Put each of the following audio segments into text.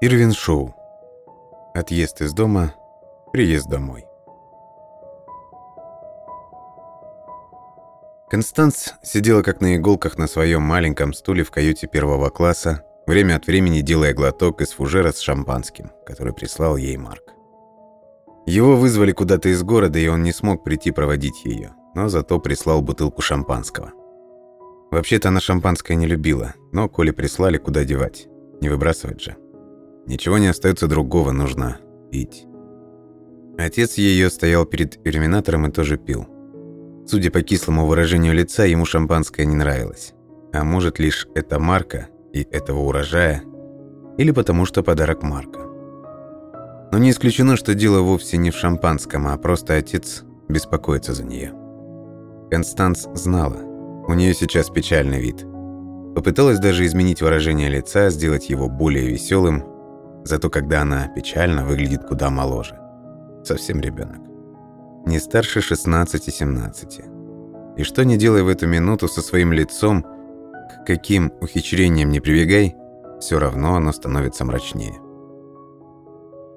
Ирвин Шоу. Отъезд из дома, приезд домой. Констанс сидела как на иголках на своем маленьком стуле в каюте первого класса, время от времени делая глоток из фужера с шампанским, который прислал ей Марк. Его вызвали куда-то из города, и он не смог прийти проводить ее, но зато прислал бутылку шампанского. Вообще-то она шампанское не любила, но коли прислали, куда девать, не выбрасывать же. Ничего не остается другого, нужно пить. Отец ее стоял перед иллюминатором и тоже пил. Судя по кислому выражению лица, ему шампанское не нравилось. А может, лишь это Марка и этого урожая, или потому что подарок Марка. Но не исключено, что дело вовсе не в шампанском, а просто отец беспокоится за нее. Констанс знала, у нее сейчас печальный вид. Попыталась даже изменить выражение лица, сделать его более веселым, Зато когда она печально, выглядит куда моложе. Совсем ребенок. Не старше 16-17. И что не делай в эту минуту со своим лицом, к каким ухищрениям не прибегай, все равно оно становится мрачнее.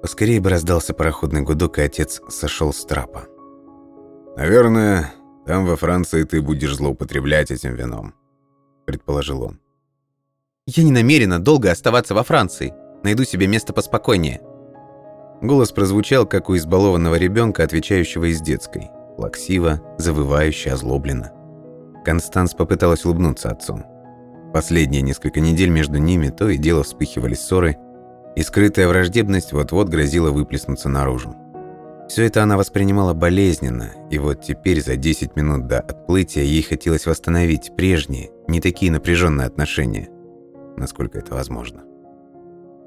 Поскорее бы раздался пароходный гудок, и отец сошел с трапа. «Наверное, там во Франции ты будешь злоупотреблять этим вином», — предположил он. «Я не намерена долго оставаться во Франции», Найду себе место поспокойнее». Голос прозвучал, как у избалованного ребенка, отвечающего из детской. Плаксиво, завывающе, озлобленно. Констанс попыталась улыбнуться отцу. Последние несколько недель между ними то и дело вспыхивали ссоры, и скрытая враждебность вот-вот грозила выплеснуться наружу. Все это она воспринимала болезненно, и вот теперь за 10 минут до отплытия ей хотелось восстановить прежние, не такие напряженные отношения, насколько это возможно.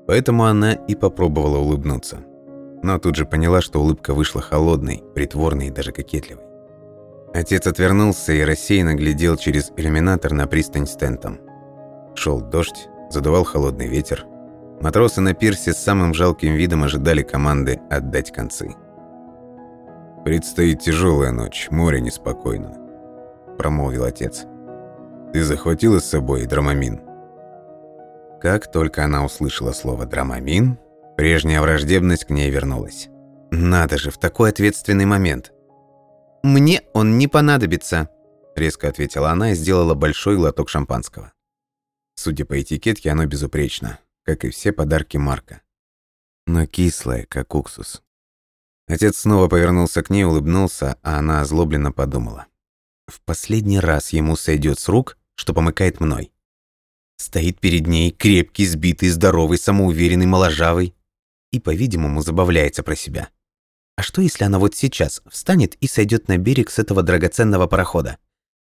Поэтому она и попробовала улыбнуться. Но тут же поняла, что улыбка вышла холодной, притворной и даже кокетливой. Отец отвернулся и рассеянно глядел через иллюминатор на пристань с тентом. Шел дождь, задувал холодный ветер. Матросы на пирсе с самым жалким видом ожидали команды отдать концы. «Предстоит тяжелая ночь, море неспокойно», – промолвил отец. «Ты захватила с собой драмамин?» Как только она услышала слово «драмамин», прежняя враждебность к ней вернулась. Надо же, в такой ответственный момент. «Мне он не понадобится», – резко ответила она и сделала большой глоток шампанского. Судя по этикетке, оно безупречно, как и все подарки Марка. Но кислое, как уксус. Отец снова повернулся к ней, улыбнулся, а она озлобленно подумала. В последний раз ему сойдет с рук, что помыкает мной. Стоит перед ней крепкий, сбитый, здоровый, самоуверенный, моложавый и, по-видимому, забавляется про себя. А что, если она вот сейчас встанет и сойдет на берег с этого драгоценного парохода?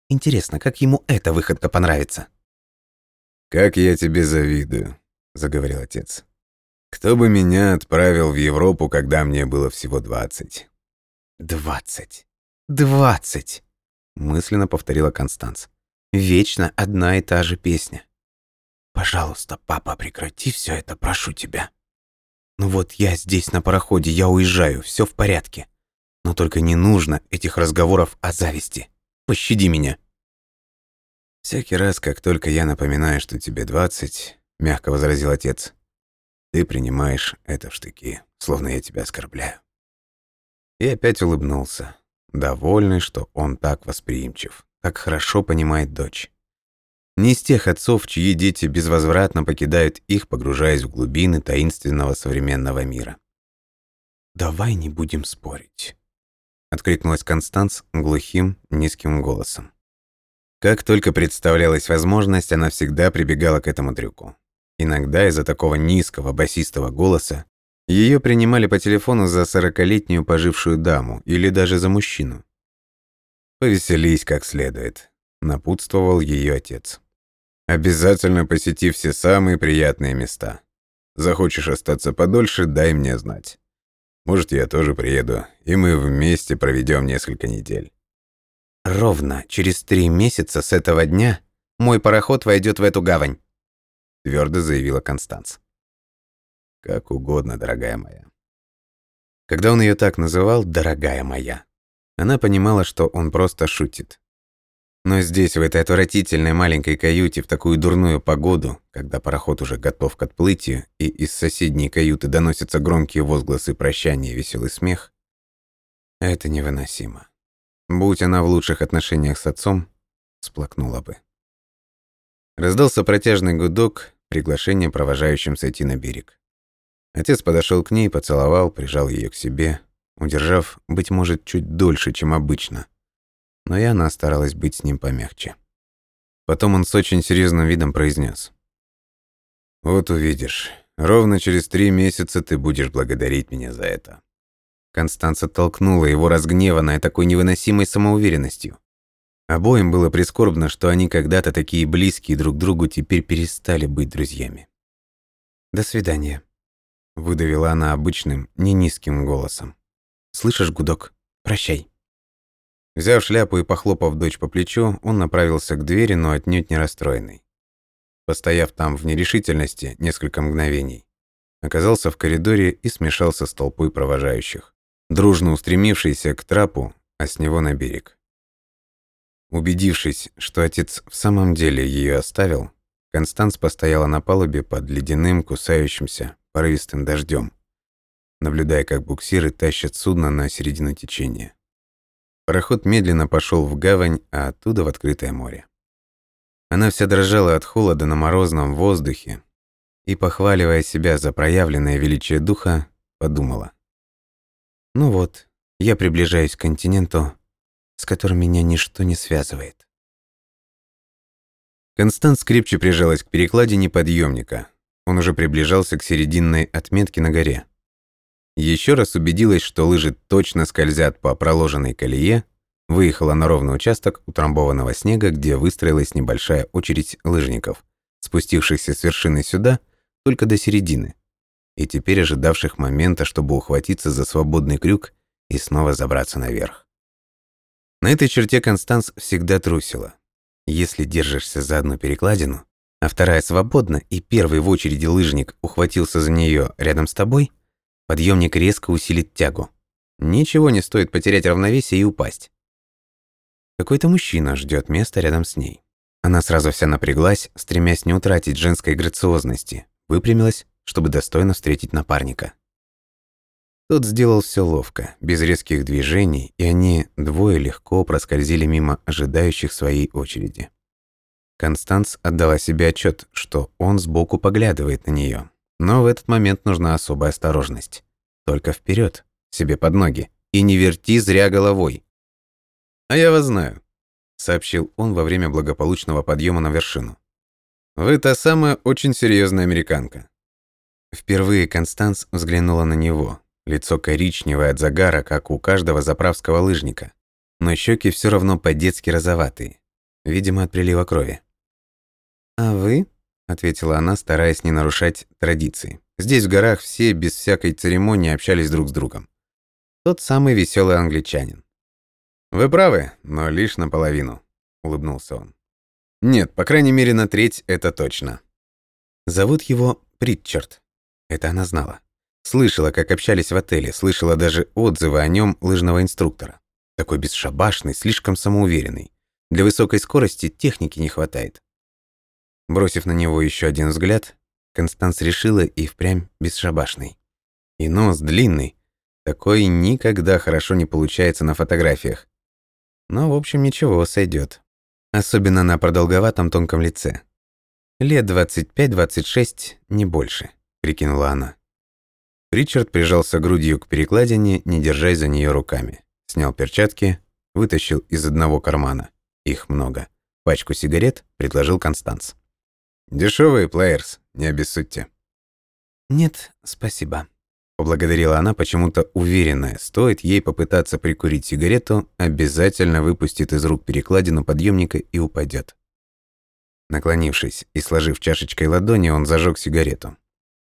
Интересно, как ему эта выходка понравится? «Как я тебе завидую», — заговорил отец. «Кто бы меня отправил в Европу, когда мне было всего двадцать?» «Двадцать! Двадцать!» — мысленно повторила Констанс. «Вечно одна и та же песня. Пожалуйста, папа, прекрати все это, прошу тебя. Ну вот я здесь на пароходе, я уезжаю, все в порядке. Но только не нужно этих разговоров о зависти. Пощади меня. Всякий раз, как только я напоминаю, что тебе двадцать, мягко возразил отец, ты принимаешь это в штыки, словно я тебя оскорбляю. И опять улыбнулся, довольный, что он так восприимчив, так хорошо понимает дочь. Не из тех отцов, чьи дети безвозвратно покидают их, погружаясь в глубины таинственного современного мира. «Давай не будем спорить», — откликнулась Констанс глухим, низким голосом. Как только представлялась возможность, она всегда прибегала к этому трюку. Иногда из-за такого низкого басистого голоса ее принимали по телефону за сорокалетнюю пожившую даму или даже за мужчину. «Повеселись как следует», напутствовал ее отец. Обязательно посети все самые приятные места. Захочешь остаться подольше, дай мне знать. Может, я тоже приеду, и мы вместе проведем несколько недель. Ровно через три месяца с этого дня мой пароход войдет в эту гавань, твердо заявила Констанс. Как угодно, дорогая моя. Когда он ее так называл, дорогая моя, она понимала, что он просто шутит. Но здесь, в этой отвратительной маленькой каюте, в такую дурную погоду, когда пароход уже готов к отплытию, и из соседней каюты доносятся громкие возгласы прощания и веселый смех, это невыносимо. Будь она в лучших отношениях с отцом, сплакнула бы. Раздался протяжный гудок, приглашение провожающим сойти на берег. Отец подошел к ней, поцеловал, прижал ее к себе, удержав, быть может, чуть дольше, чем обычно. Но и она старалась быть с ним помягче. Потом он с очень серьезным видом произнес: «Вот увидишь, ровно через три месяца ты будешь благодарить меня за это». Констанца толкнула его разгневанная такой невыносимой самоуверенностью. Обоим было прискорбно, что они когда-то такие близкие друг другу теперь перестали быть друзьями. «До свидания», — выдавила она обычным, не низким голосом. «Слышишь гудок? Прощай». Взяв шляпу и похлопав дочь по плечу, он направился к двери, но отнюдь не расстроенный. Постояв там в нерешительности несколько мгновений, оказался в коридоре и смешался с толпой провожающих дружно устремившийся к трапу, а с него на берег. Убедившись, что отец в самом деле ее оставил, Констанс постояла на палубе под ледяным, кусающимся, порывистым дождем, наблюдая, как буксиры тащат судно на середину течения. Пароход медленно пошел в гавань, а оттуда в открытое море. Она вся дрожала от холода на морозном воздухе и, похваливая себя за проявленное величие духа, подумала. Ну вот, я приближаюсь к континенту, с которым меня ничто не связывает. Констант крепче прижалась к перекладине подъемника. Он уже приближался к серединной отметке на горе. Еще раз убедилась, что лыжи точно скользят по проложенной колее, выехала на ровный участок утрамбованного снега, где выстроилась небольшая очередь лыжников, спустившихся с вершины сюда только до середины и теперь ожидавших момента, чтобы ухватиться за свободный крюк и снова забраться наверх. На этой черте Констанс всегда трусила. Если держишься за одну перекладину, а вторая свободна, и первый в очереди лыжник ухватился за нее рядом с тобой, подъемник резко усилит тягу. Ничего не стоит потерять равновесие и упасть. Какой-то мужчина ждет места рядом с ней. Она сразу вся напряглась, стремясь не утратить женской грациозности, выпрямилась чтобы достойно встретить напарника. Тот сделал все ловко, без резких движений, и они двое легко проскользили мимо ожидающих своей очереди. Констанс отдала себе отчет, что он сбоку поглядывает на нее, но в этот момент нужна особая осторожность. Только вперед, себе под ноги, и не верти зря головой. «А я вас знаю», — сообщил он во время благополучного подъема на вершину. «Вы та самая очень серьезная американка. Впервые Констанс взглянула на него. Лицо коричневое от загара, как у каждого заправского лыжника. Но щеки все равно по-детски розоватые. Видимо, от прилива крови. «А вы?» — ответила она, стараясь не нарушать традиции. Здесь в горах все без всякой церемонии общались друг с другом. Тот самый веселый англичанин. «Вы правы, но лишь наполовину», — улыбнулся он. «Нет, по крайней мере, на треть это точно». Зовут его Притчард. Это она знала. Слышала, как общались в отеле, слышала даже отзывы о нем лыжного инструктора. Такой бесшабашный, слишком самоуверенный. Для высокой скорости техники не хватает. Бросив на него еще один взгляд, Констанс решила и впрямь бесшабашный. И нос длинный. Такой никогда хорошо не получается на фотографиях. Но, в общем, ничего, сойдет. Особенно на продолговатом тонком лице. Лет 25-26, не больше. — прикинула она. Ричард прижался грудью к перекладине, не держась за нее руками. Снял перчатки, вытащил из одного кармана. Их много. Пачку сигарет предложил Констанс. Дешевые плеерс, не обессудьте». «Нет, спасибо», — поблагодарила она, почему-то уверенная, стоит ей попытаться прикурить сигарету, обязательно выпустит из рук перекладину подъемника и упадет. Наклонившись и сложив чашечкой ладони, он зажег сигарету.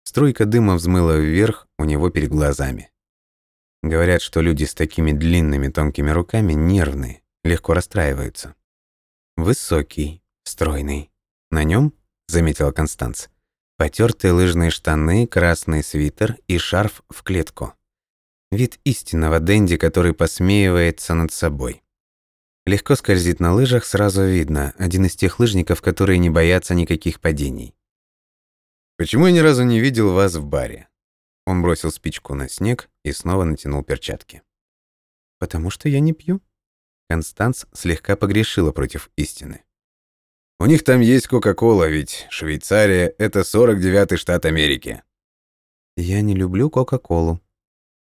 Струйка дыма взмыла вверх у него перед глазами. Говорят, что люди с такими длинными тонкими руками нервные, легко расстраиваются. Высокий, стройный. На нем, заметила Констанц, потертые лыжные штаны, красный свитер и шарф в клетку. Вид истинного денди, который посмеивается над собой. Легко скользит на лыжах, сразу видно. Один из тех лыжников, которые не боятся никаких падений. Почему я ни разу не видел вас в баре? Он бросил спичку на снег и снова натянул перчатки. Потому что я не пью. Констанс слегка погрешила против истины. У них там есть Кока-Кола, ведь Швейцария — это 49-й штат Америки. Я не люблю Кока-Колу.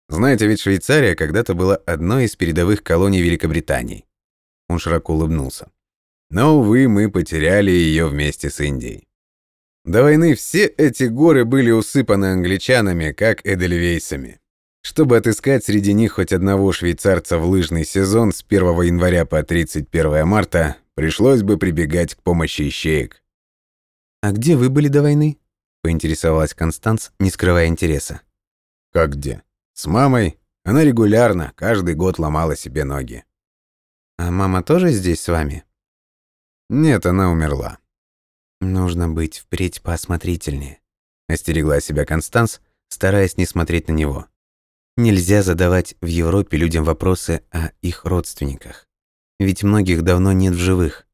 Знаете, ведь Швейцария когда-то была одной из передовых колоний Великобритании. Он широко улыбнулся. Но, увы, мы потеряли ее вместе с Индией. До войны все эти горы были усыпаны англичанами, как эдельвейсами. Чтобы отыскать среди них хоть одного швейцарца в лыжный сезон с 1 января по 31 марта, пришлось бы прибегать к помощи ищеек. «А где вы были до войны?» — поинтересовалась Констанс, не скрывая интереса. «Как где? С мамой. Она регулярно, каждый год ломала себе ноги. А мама тоже здесь с вами? Нет, она умерла. Нужно быть впредь поосмотрительнее. Остерегла себя Констанс, стараясь не смотреть на него. Нельзя задавать в Европе людям вопросы о их родственниках. Ведь многих давно нет в живых.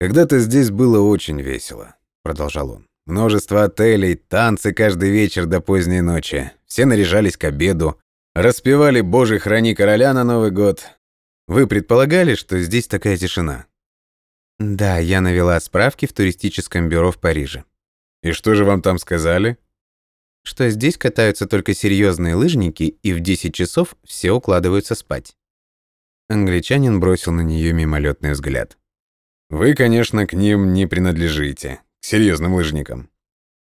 «Когда-то здесь было очень весело», — продолжал он. «Множество отелей, танцы каждый вечер до поздней ночи. Все наряжались к обеду, распевали «Боже, храни короля» на Новый год, вы предполагали, что здесь такая тишина? Да, я навела справки в туристическом бюро в Париже. И что же вам там сказали? Что здесь катаются только серьезные лыжники, и в 10 часов все укладываются спать. Англичанин бросил на нее мимолетный взгляд. Вы, конечно, к ним не принадлежите, к серьезным лыжникам.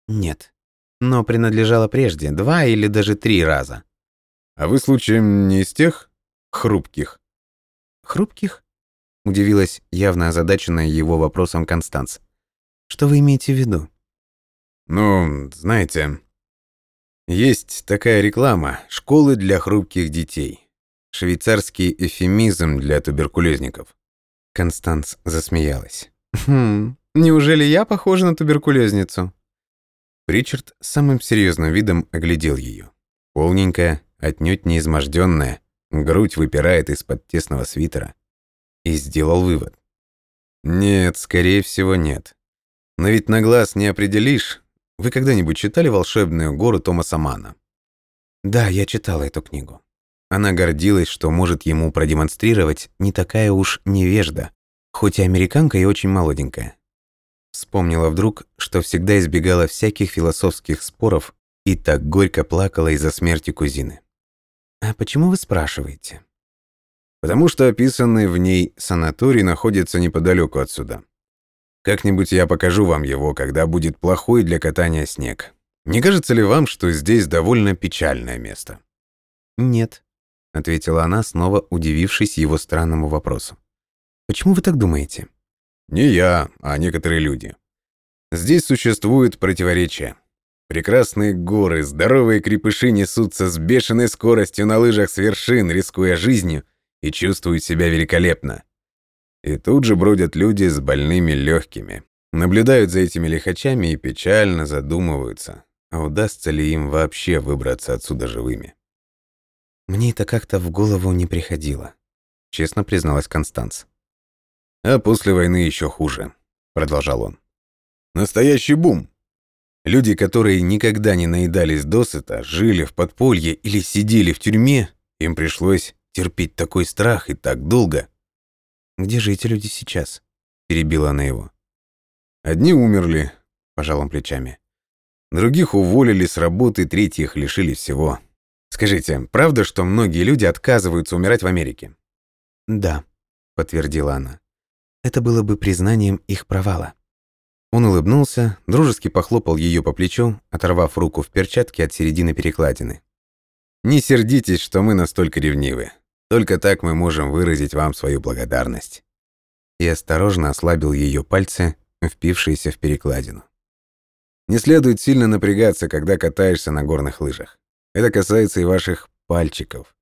Нет. Но принадлежала прежде, два или даже три раза. А вы случаем не из тех хрупких? Хрупких? Удивилась явно озадаченная его вопросом Констанс. Что вы имеете в виду? Ну, знаете, есть такая реклама «Школы для хрупких детей». Швейцарский эфемизм для туберкулезников. Констанс засмеялась. «Хм, неужели я похожа на туберкулезницу?» Ричард самым серьезным видом оглядел ее. Полненькая, отнюдь не изможденная, грудь выпирает из-под тесного свитера. И сделал вывод. Нет, скорее всего, нет. Но ведь на глаз не определишь. Вы когда-нибудь читали «Волшебную гору» Томаса Мана? Да, я читала эту книгу. Она гордилась, что может ему продемонстрировать не такая уж невежда, хоть и американка и очень молоденькая. Вспомнила вдруг, что всегда избегала всяких философских споров и так горько плакала из-за смерти кузины. «А почему вы спрашиваете?» «Потому что описанный в ней санаторий находится неподалеку отсюда. Как-нибудь я покажу вам его, когда будет плохой для катания снег. Не кажется ли вам, что здесь довольно печальное место?» «Нет», — ответила она, снова удивившись его странному вопросу. «Почему вы так думаете?» «Не я, а некоторые люди. Здесь существует противоречие. Прекрасные горы, здоровые крепыши несутся с бешеной скоростью на лыжах с вершин, рискуя жизнью, и чувствуют себя великолепно. И тут же бродят люди с больными легкими, наблюдают за этими лихачами и печально задумываются, а удастся ли им вообще выбраться отсюда живыми. «Мне это как-то в голову не приходило», — честно призналась Констанс. «А после войны еще хуже», — продолжал он. «Настоящий бум. Люди, которые никогда не наедались досыта, жили в подполье или сидели в тюрьме, им пришлось терпеть такой страх и так долго. «Где же эти люди сейчас?» – перебила она его. «Одни умерли», – пожал он плечами. «Других уволили с работы, третьих лишили всего. Скажите, правда, что многие люди отказываются умирать в Америке?» «Да», – подтвердила она. «Это было бы признанием их провала». Он улыбнулся, дружески похлопал ее по плечу, оторвав руку в перчатке от середины перекладины. «Не сердитесь, что мы настолько ревнивы. Только так мы можем выразить вам свою благодарность». И осторожно ослабил ее пальцы, впившиеся в перекладину. Не следует сильно напрягаться, когда катаешься на горных лыжах. Это касается и ваших пальчиков.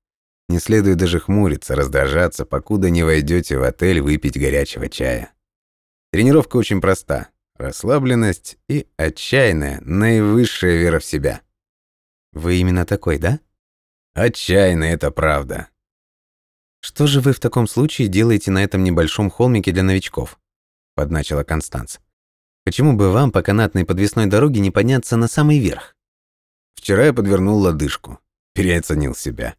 Не следует даже хмуриться, раздражаться, покуда не войдете в отель выпить горячего чая. Тренировка очень проста расслабленность и отчаянная, наивысшая вера в себя. Вы именно такой, да? Отчаянно, это правда. «Что же вы в таком случае делаете на этом небольшом холмике для новичков?» – подначила Констанц. «Почему бы вам по канатной подвесной дороге не подняться на самый верх?» Вчера я подвернул лодыжку. Переоценил себя.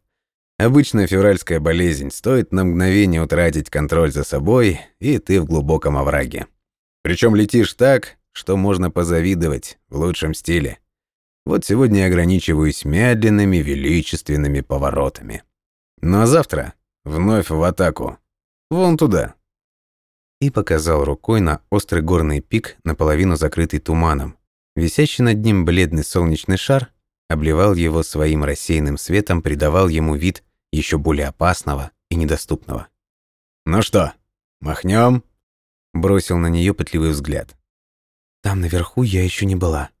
Обычная февральская болезнь. Стоит на мгновение утратить контроль за собой, и ты в глубоком овраге. Причем летишь так, что можно позавидовать в лучшем стиле. Вот сегодня я ограничиваюсь медленными, величественными поворотами. Ну а завтра вновь в атаку. Вон туда. И показал рукой на острый горный пик, наполовину закрытый туманом. Висящий над ним бледный солнечный шар обливал его своим рассеянным светом, придавал ему вид еще более опасного и недоступного. «Ну что, махнем? Бросил на нее пытливый взгляд. «Там наверху я еще не была».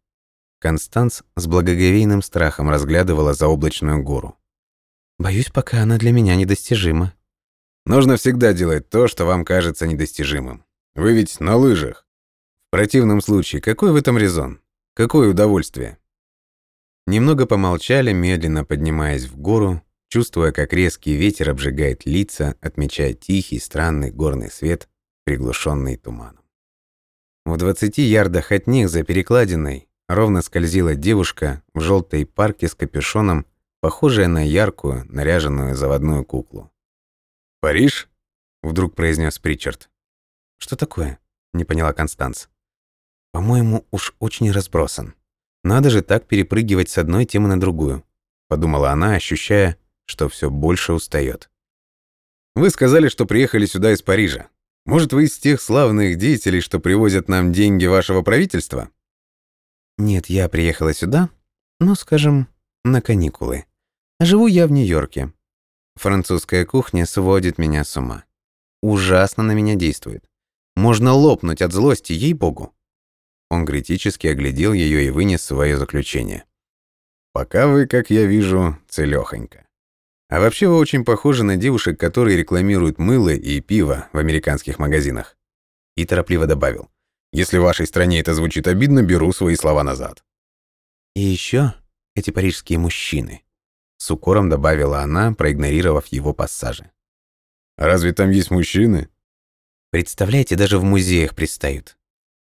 Констанс с благоговейным страхом разглядывала заоблачную гору. «Боюсь, пока она для меня недостижима». «Нужно всегда делать то, что вам кажется недостижимым. Вы ведь на лыжах. В противном случае, какой в этом резон? Какое удовольствие?» Немного помолчали, медленно поднимаясь в гору, чувствуя, как резкий ветер обжигает лица, отмечая тихий, странный горный свет, приглушенный туманом. В двадцати ярдах от них за перекладиной ровно скользила девушка в желтой парке с капюшоном, похожая на яркую, наряженную заводную куклу. «Париж?» — вдруг произнес Причард. «Что такое?» — не поняла Констанс. «По-моему, уж очень разбросан». Надо же так перепрыгивать с одной темы на другую, подумала она, ощущая, что все больше устает. Вы сказали, что приехали сюда из Парижа. Может, вы из тех славных деятелей, что привозят нам деньги вашего правительства? Нет, я приехала сюда, ну, скажем, на каникулы. Живу я в Нью-Йорке. Французская кухня сводит меня с ума. Ужасно на меня действует. Можно лопнуть от злости, ей-богу. Он критически оглядел ее и вынес свое заключение. «Пока вы, как я вижу, целёхонько. А вообще вы очень похожи на девушек, которые рекламируют мыло и пиво в американских магазинах». И торопливо добавил. «Если в вашей стране это звучит обидно, беру свои слова назад». «И еще эти парижские мужчины», — с укором добавила она, проигнорировав его пассажи. «Разве там есть мужчины?» «Представляете, даже в музеях пристают.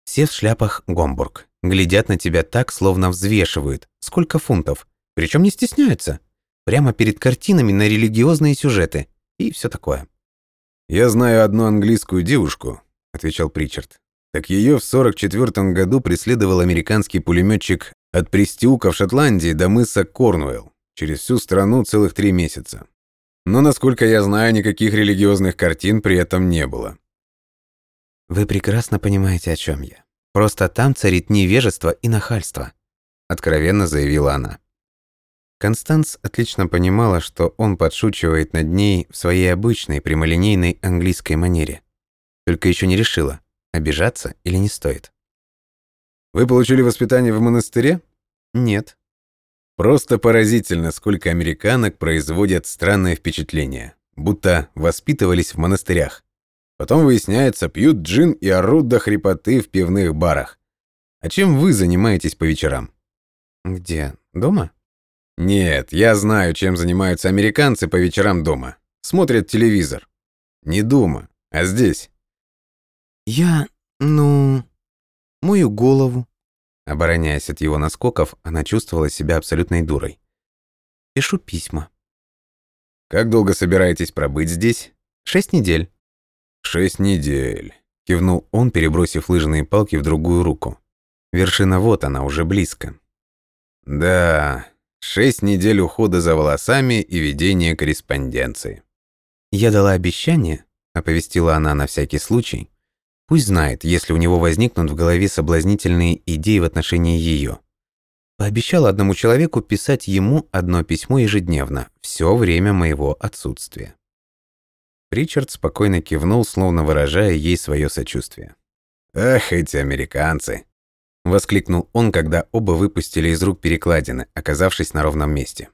Все в шляпах Гомбург. Глядят на тебя так, словно взвешивают. Сколько фунтов. Причем не стесняются. Прямо перед картинами на религиозные сюжеты. И все такое. «Я знаю одну английскую девушку», — отвечал Причард. «Так ее в 44 году преследовал американский пулеметчик от Престиука в Шотландии до мыса Корнуэлл. Через всю страну целых три месяца. Но, насколько я знаю, никаких религиозных картин при этом не было. Вы прекрасно понимаете, о чем я. Просто там царит невежество и нахальство, откровенно заявила она. Констанс отлично понимала, что он подшучивает над ней в своей обычной прямолинейной английской манере. Только еще не решила, обижаться или не стоит. Вы получили воспитание в монастыре? Нет. Просто поразительно, сколько американок производят странное впечатление, будто воспитывались в монастырях. Потом, выясняется, пьют джин и орут до хрипоты в пивных барах. А чем вы занимаетесь по вечерам? Где? Дома? Нет, я знаю, чем занимаются американцы по вечерам дома. Смотрят телевизор. Не дома, а здесь. Я, ну, мою голову. Обороняясь от его наскоков, она чувствовала себя абсолютной дурой. Пишу письма. Как долго собираетесь пробыть здесь? Шесть недель. «Шесть недель», — кивнул он, перебросив лыжные палки в другую руку. Вершина вот она, уже близко. «Да, шесть недель ухода за волосами и ведения корреспонденции». «Я дала обещание», — оповестила она на всякий случай. «Пусть знает, если у него возникнут в голове соблазнительные идеи в отношении ее. Пообещала одному человеку писать ему одно письмо ежедневно, все время моего отсутствия. Ричард спокойно кивнул, словно выражая ей свое сочувствие. «Ах, эти американцы!» — воскликнул он, когда оба выпустили из рук перекладины, оказавшись на ровном месте.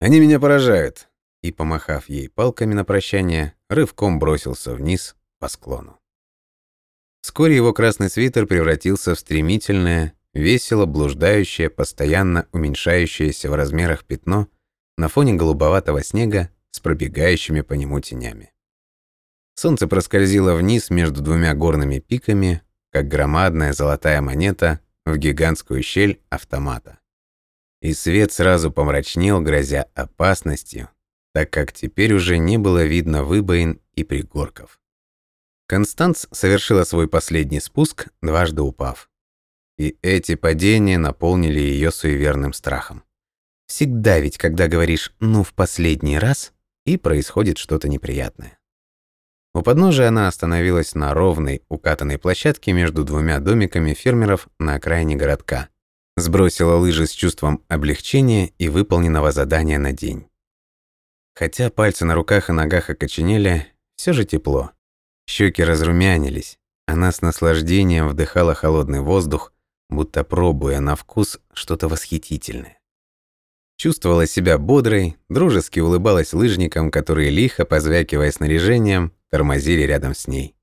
«Они меня поражают!» И, помахав ей палками на прощание, рывком бросился вниз по склону. Вскоре его красный свитер превратился в стремительное, весело блуждающее, постоянно уменьшающееся в размерах пятно на фоне голубоватого снега с пробегающими по нему тенями. Солнце проскользило вниз между двумя горными пиками, как громадная золотая монета в гигантскую щель автомата. И свет сразу помрачнел, грозя опасностью, так как теперь уже не было видно выбоин и пригорков. Констанц совершила свой последний спуск, дважды упав. И эти падения наполнили ее суеверным страхом. Всегда ведь, когда говоришь «ну в последний раз», и происходит что-то неприятное. У подножия она остановилась на ровной, укатанной площадке между двумя домиками фермеров на окраине городка. Сбросила лыжи с чувством облегчения и выполненного задания на день. Хотя пальцы на руках и ногах окоченели, все же тепло. Щеки разрумянились. Она с наслаждением вдыхала холодный воздух, будто пробуя на вкус что-то восхитительное. Чувствовала себя бодрой, дружески улыбалась лыжникам, которые лихо, позвякивая снаряжением, тормозили рядом с ней.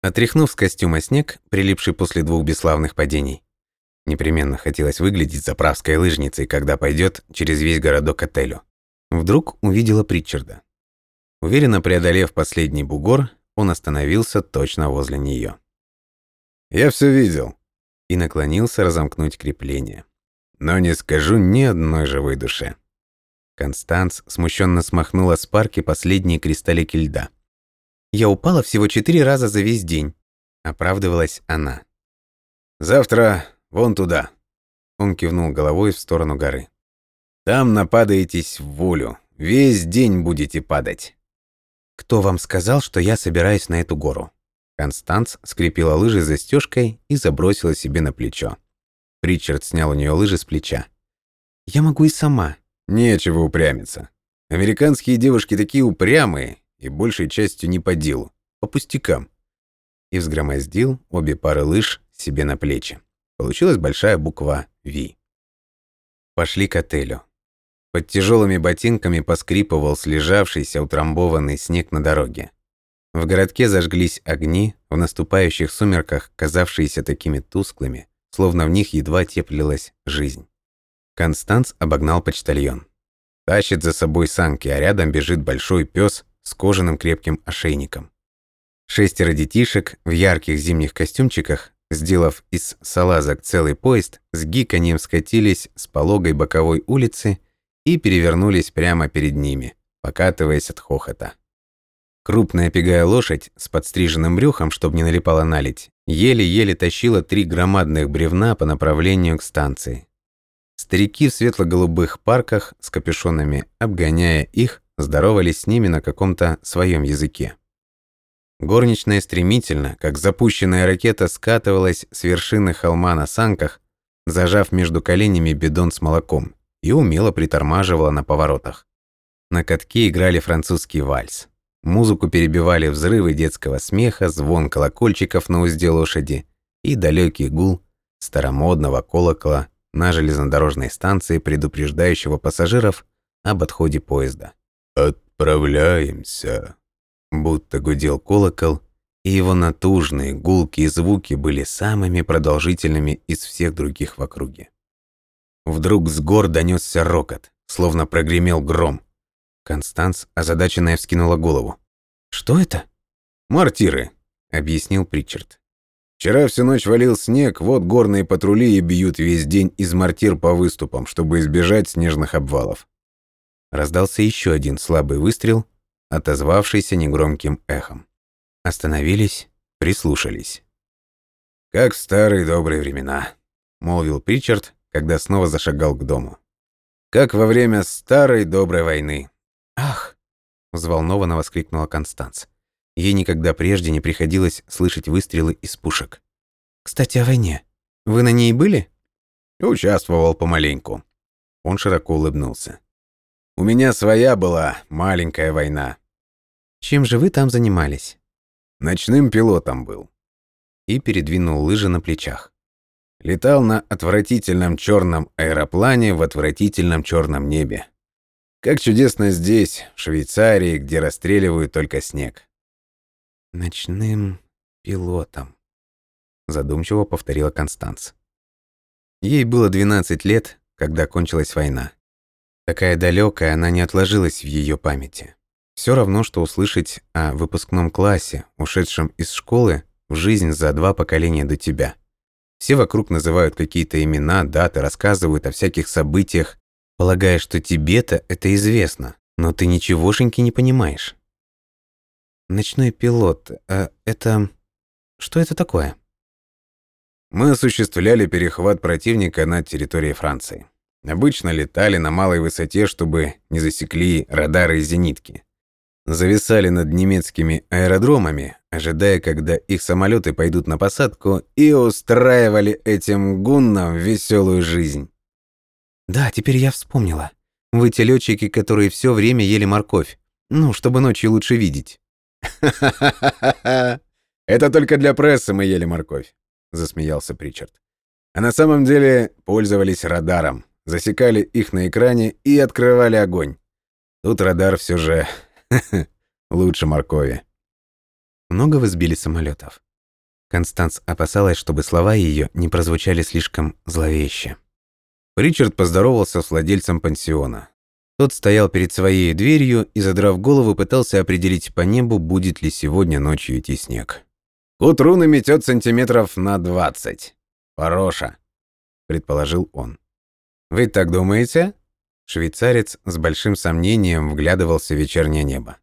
Отряхнув с костюма снег, прилипший после двух бесславных падений, непременно хотелось выглядеть заправской лыжницей, когда пойдет через весь городок к отелю. Вдруг увидела Притчарда. Уверенно преодолев последний бугор, он остановился точно возле нее. «Я все видел», и наклонился разомкнуть крепление. «Но не скажу ни одной живой душе». Констанс смущенно смахнула с парки последние кристаллики льда. «Я упала всего четыре раза за весь день», — оправдывалась она. «Завтра вон туда», — он кивнул головой в сторону горы. «Там нападаетесь в волю, весь день будете падать». «Кто вам сказал, что я собираюсь на эту гору?» Констанс скрепила лыжи застежкой и забросила себе на плечо. Ричард снял у нее лыжи с плеча. «Я могу и сама». «Нечего упрямиться. Американские девушки такие упрямые и большей частью не по делу, по пустякам». И взгромоздил обе пары лыж себе на плечи. Получилась большая буква «Ви». Пошли к отелю. Под тяжелыми ботинками поскрипывал слежавшийся утрамбованный снег на дороге. В городке зажглись огни, в наступающих сумерках казавшиеся такими тусклыми, словно в них едва теплилась жизнь. Констанц обогнал почтальон. Тащит за собой санки, а рядом бежит большой пес с кожаным крепким ошейником. Шестеро детишек в ярких зимних костюмчиках, сделав из салазок целый поезд, с гиканьем скатились с пологой боковой улицы и перевернулись прямо перед ними, покатываясь от хохота. Крупная пегая лошадь с подстриженным брюхом, чтобы не налипала наледь, еле-еле тащила три громадных бревна по направлению к станции. Старики в светло-голубых парках с капюшонами, обгоняя их, здоровались с ними на каком-то своем языке. Горничная стремительно, как запущенная ракета, скатывалась с вершины холма на санках, зажав между коленями бидон с молоком, и умело притормаживала на поворотах. На катке играли французский вальс. Музыку перебивали взрывы детского смеха, звон колокольчиков на узде лошади и далекий гул старомодного колокола на железнодорожной станции, предупреждающего пассажиров об отходе поезда. «Отправляемся», будто гудел колокол, и его натужные, гулкие звуки были самыми продолжительными из всех других в округе. Вдруг с гор донесся рокот, словно прогремел гром, Констанс озадаченная вскинула голову. «Что это?» «Мортиры», — объяснил Причард. «Вчера всю ночь валил снег, вот горные патрули и бьют весь день из мортир по выступам, чтобы избежать снежных обвалов». Раздался еще один слабый выстрел, отозвавшийся негромким эхом. Остановились, прислушались. «Как в старые добрые времена», — молвил Причард, когда снова зашагал к дому. «Как во время старой доброй войны». «Ах!» – взволнованно воскликнула Констанц. Ей никогда прежде не приходилось слышать выстрелы из пушек. «Кстати, о войне. Вы на ней были?» «Участвовал помаленьку». Он широко улыбнулся. «У меня своя была маленькая война». «Чем же вы там занимались?» «Ночным пилотом был». И передвинул лыжи на плечах. Летал на отвратительном черном аэроплане в отвратительном черном небе. Как чудесно здесь, в Швейцарии, где расстреливают только снег. Ночным пилотом, задумчиво повторила Констанц. Ей было 12 лет, когда кончилась война. Такая далекая, она не отложилась в ее памяти. Все равно, что услышать о выпускном классе, ушедшем из школы в жизнь за два поколения до тебя. Все вокруг называют какие-то имена, даты, рассказывают о всяких событиях, полагая, что тебе-то это известно, но ты ничегошеньки не понимаешь. Ночной пилот, а это... Что это такое? Мы осуществляли перехват противника на территории Франции. Обычно летали на малой высоте, чтобы не засекли радары и зенитки. Зависали над немецкими аэродромами, ожидая, когда их самолеты пойдут на посадку, и устраивали этим гуннам веселую жизнь. Да, теперь я вспомнила. Вы те летчики, которые все время ели морковь. Ну, чтобы ночью лучше видеть. Это только для прессы мы ели морковь, засмеялся Причард. А на самом деле пользовались радаром, засекали их на экране и открывали огонь. Тут радар все же лучше моркови. Много вы сбили самолетов? Констанс опасалась, чтобы слова ее не прозвучали слишком зловеще. Ричард поздоровался с владельцем пансиона. Тот стоял перед своей дверью и, задрав голову, пытался определить по небу, будет ли сегодня ночью идти снег. «К утру наметет сантиметров на двадцать. Хороша», — предположил он. «Вы так думаете?» Швейцарец с большим сомнением вглядывался в вечернее небо.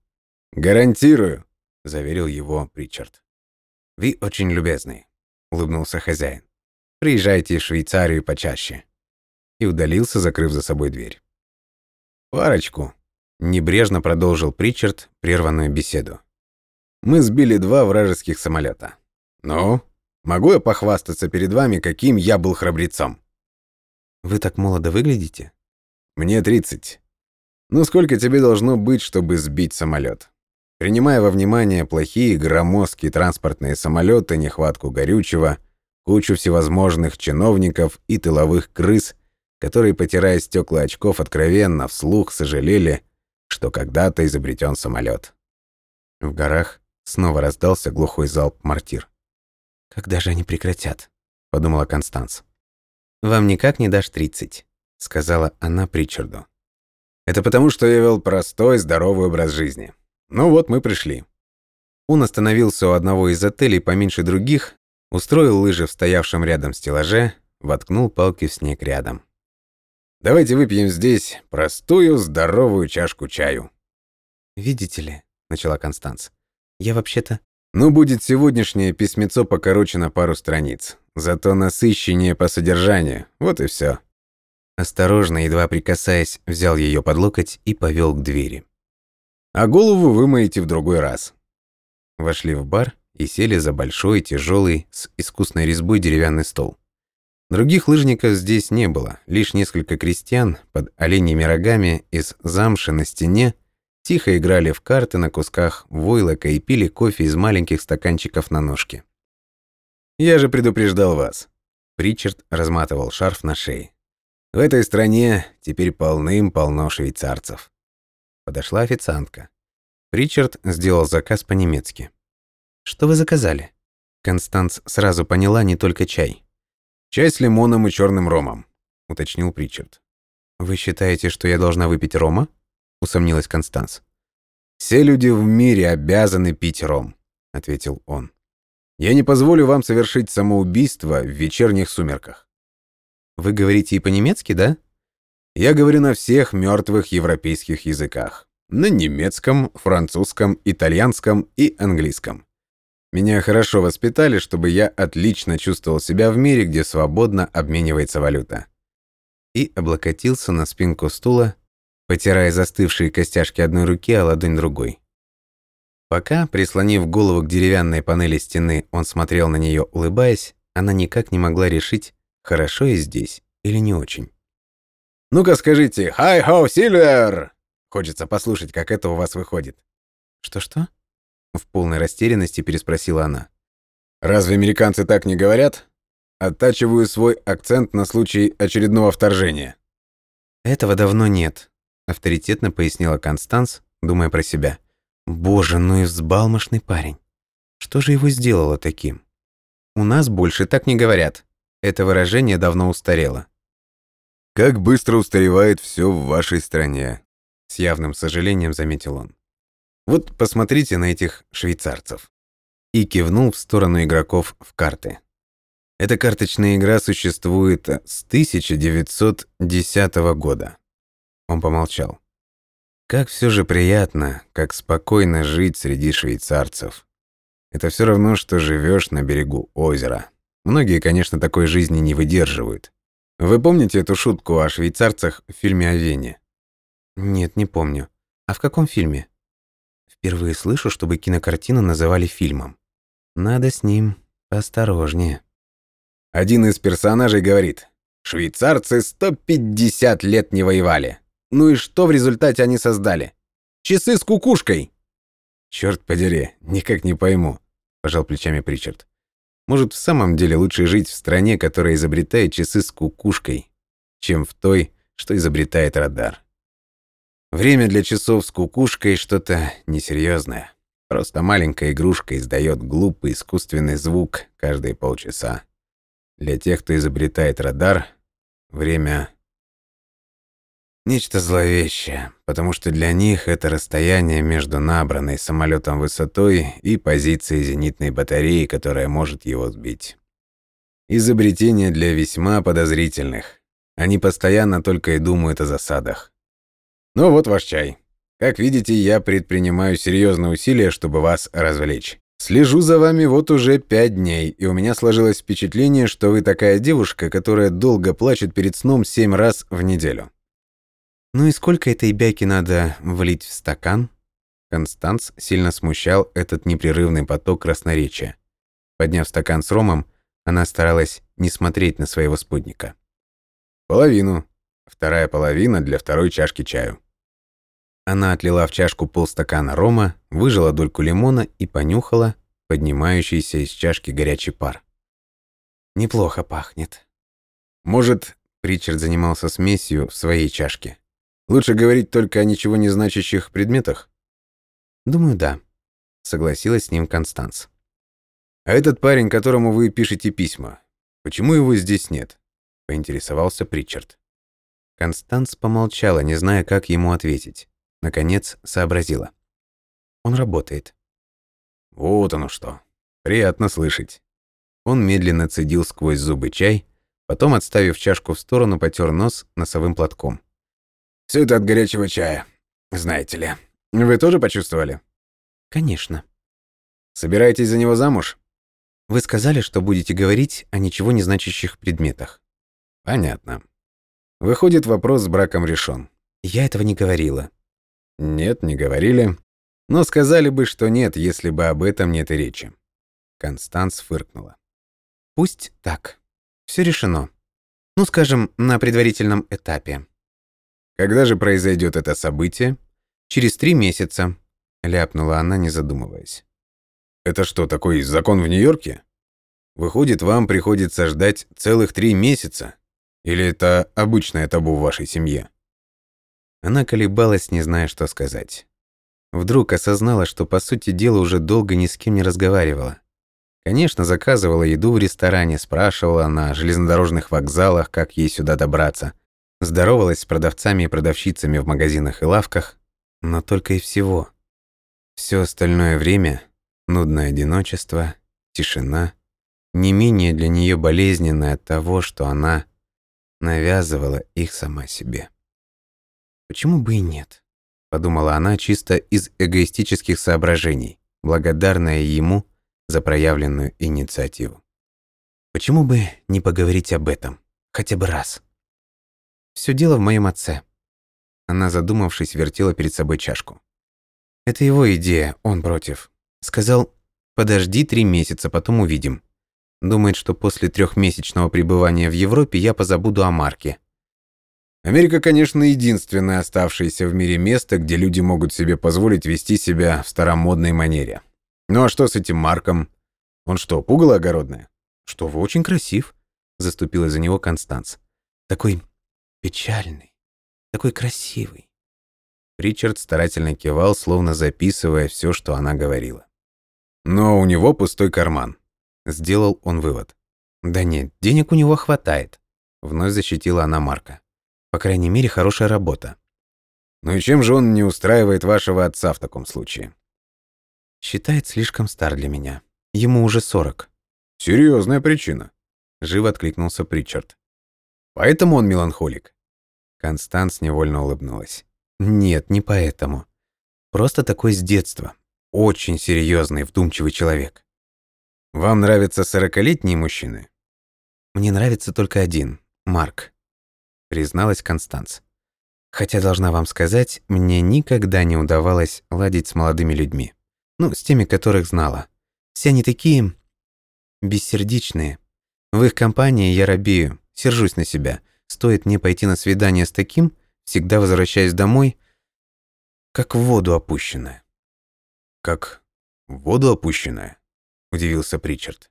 «Гарантирую», — заверил его Причард. «Вы очень любезный», — улыбнулся хозяин. «Приезжайте в Швейцарию почаще». И удалился, закрыв за собой дверь. «Парочку», — небрежно продолжил Причард прерванную беседу. «Мы сбили два вражеских самолета. Ну, могу я похвастаться перед вами, каким я был храбрецом?» «Вы так молодо выглядите?» «Мне 30. Ну, сколько тебе должно быть, чтобы сбить самолет? Принимая во внимание плохие громоздкие транспортные самолеты, нехватку горючего, кучу всевозможных чиновников и тыловых крыс, которые, потирая стекла очков, откровенно, вслух сожалели, что когда-то изобретен самолет. В горах снова раздался глухой залп мортир. «Когда же они прекратят?» — подумала Констанс. «Вам никак не дашь тридцать», — сказала она Причарду. «Это потому, что я вел простой, здоровый образ жизни. Ну вот, мы пришли». Он остановился у одного из отелей поменьше других, устроил лыжи в стоявшем рядом стеллаже, воткнул палки в снег рядом. «Давайте выпьем здесь простую, здоровую чашку чаю». «Видите ли», — начала Констанс, — «я вообще-то...» «Ну, будет сегодняшнее письмецо покороче на пару страниц. Зато насыщеннее по содержанию. Вот и все. Осторожно, едва прикасаясь, взял ее под локоть и повел к двери. «А голову вымоете в другой раз». Вошли в бар и сели за большой, тяжелый, с искусной резьбой деревянный стол. Других лыжников здесь не было, лишь несколько крестьян под оленьими рогами из замши на стене тихо играли в карты на кусках войлока и пили кофе из маленьких стаканчиков на ножке. Я же предупреждал вас. Причард разматывал шарф на шее. В этой стране теперь полным-полно швейцарцев. Подошла официантка. Причард сделал заказ по-немецки. «Что вы заказали?» Констанс сразу поняла не только чай. «Чай с лимоном и черным ромом», — уточнил Причард. «Вы считаете, что я должна выпить рома?» — усомнилась Констанс. «Все люди в мире обязаны пить ром», — ответил он. Я не позволю вам совершить самоубийство в вечерних сумерках. Вы говорите и по-немецки, да? Я говорю на всех мертвых европейских языках. На немецком, французском, итальянском и английском. Меня хорошо воспитали, чтобы я отлично чувствовал себя в мире, где свободно обменивается валюта. И облокотился на спинку стула, потирая застывшие костяшки одной руки, а ладонь другой. Пока, прислонив голову к деревянной панели стены, он смотрел на нее, улыбаясь, она никак не могла решить, хорошо и здесь или не очень. «Ну-ка скажите, «Хай-хоу, Сильвер!» Хочется послушать, как это у вас выходит. «Что-что?» В полной растерянности переспросила она. «Разве американцы так не говорят? Оттачиваю свой акцент на случай очередного вторжения». «Этого давно нет», — авторитетно пояснила Констанс, думая про себя. Боже, ну и взбалмошный парень. Что же его сделало таким? У нас больше так не говорят. Это выражение давно устарело. Как быстро устаревает все в вашей стране. С явным сожалением заметил он. Вот посмотрите на этих швейцарцев. И кивнул в сторону игроков в карты. Эта карточная игра существует с 1910 года. Он помолчал. Как все же приятно, как спокойно жить среди швейцарцев. Это все равно, что живешь на берегу озера. Многие, конечно, такой жизни не выдерживают. Вы помните эту шутку о швейцарцах в фильме о Вене? Нет, не помню. А в каком фильме? Впервые слышу, чтобы кинокартину называли фильмом. Надо с ним осторожнее. Один из персонажей говорит, швейцарцы 150 лет не воевали. Ну и что в результате они создали? Часы с кукушкой. Черт подери, никак не пойму, пожал плечами Причард. Может, в самом деле лучше жить в стране, которая изобретает часы с кукушкой, чем в той, что изобретает радар. Время для часов с кукушкой что-то несерьезное. Просто маленькая игрушка издает глупый искусственный звук каждые полчаса. Для тех, кто изобретает радар, время Нечто зловещее, потому что для них это расстояние между набранной самолетом высотой и позицией зенитной батареи, которая может его сбить. Изобретение для весьма подозрительных. Они постоянно только и думают о засадах. Ну вот ваш чай. Как видите, я предпринимаю серьезные усилия, чтобы вас развлечь. Слежу за вами вот уже пять дней, и у меня сложилось впечатление, что вы такая девушка, которая долго плачет перед сном семь раз в неделю. «Ну и сколько этой бяки надо влить в стакан?» Констанс сильно смущал этот непрерывный поток красноречия. Подняв стакан с ромом, она старалась не смотреть на своего спутника. «Половину. Вторая половина для второй чашки чаю». Она отлила в чашку полстакана рома, выжала дольку лимона и понюхала поднимающийся из чашки горячий пар. «Неплохо пахнет». «Может, Причард занимался смесью в своей чашке?» Лучше говорить только о ничего не значащих предметах? Думаю, да, согласилась с ним Констанс. А этот парень, которому вы пишете письма, почему его здесь нет? поинтересовался Причард. Констанс помолчала, не зная, как ему ответить. Наконец сообразила. Он работает. Вот оно что. Приятно слышать. Он медленно цедил сквозь зубы чай, потом, отставив чашку в сторону, потер нос носовым платком. Все это от горячего чая, знаете ли. Вы тоже почувствовали? Конечно. Собираетесь за него замуж? Вы сказали, что будете говорить о ничего не значащих предметах. Понятно. Выходит, вопрос с браком решен. Я этого не говорила. Нет, не говорили. Но сказали бы, что нет, если бы об этом нет и речи. Констанс фыркнула. Пусть так. Все решено. Ну, скажем, на предварительном этапе. Когда же произойдет это событие? Через три месяца, ляпнула она, не задумываясь. Это что, такой закон в Нью-Йорке? Выходит, вам приходится ждать целых три месяца? Или это обычное табу в вашей семье? Она колебалась, не зная, что сказать. Вдруг осознала, что по сути дела уже долго ни с кем не разговаривала. Конечно, заказывала еду в ресторане, спрашивала на железнодорожных вокзалах, как ей сюда добраться, Здоровалась с продавцами и продавщицами в магазинах и лавках, но только и всего. Все остальное время — нудное одиночество, тишина, не менее для нее болезненное от того, что она навязывала их сама себе. «Почему бы и нет?» — подумала она чисто из эгоистических соображений, благодарная ему за проявленную инициативу. «Почему бы не поговорить об этом? Хотя бы раз?» Все дело в моем отце». Она, задумавшись, вертела перед собой чашку. «Это его идея, он против. Сказал, подожди три месяца, потом увидим. Думает, что после трехмесячного пребывания в Европе я позабуду о Марке. Америка, конечно, единственное оставшееся в мире место, где люди могут себе позволить вести себя в старомодной манере. Ну а что с этим Марком? Он что, пугало огородное? Что, вы очень красив, заступила за него Констанс. Такой Печальный. Такой красивый. Ричард старательно кивал, словно записывая все, что она говорила. Но у него пустой карман. Сделал он вывод. Да нет, денег у него хватает. Вновь защитила она Марка. По крайней мере, хорошая работа. Ну и чем же он не устраивает вашего отца в таком случае? Считает слишком стар для меня. Ему уже сорок. Серьезная причина. Живо откликнулся Причард. Поэтому он меланхолик. Констанс невольно улыбнулась. Нет, не поэтому. Просто такой с детства. Очень серьезный, вдумчивый человек. Вам нравятся сорокалетние мужчины? Мне нравится только один Марк, призналась Констанс. Хотя должна вам сказать, мне никогда не удавалось ладить с молодыми людьми. Ну, с теми, которых знала. Все они такие бессердечные. В их компании я робею, сержусь на себя. Стоит мне пойти на свидание с таким, всегда возвращаясь домой, как в воду опущенная. Как в воду опущенная? Удивился Причард.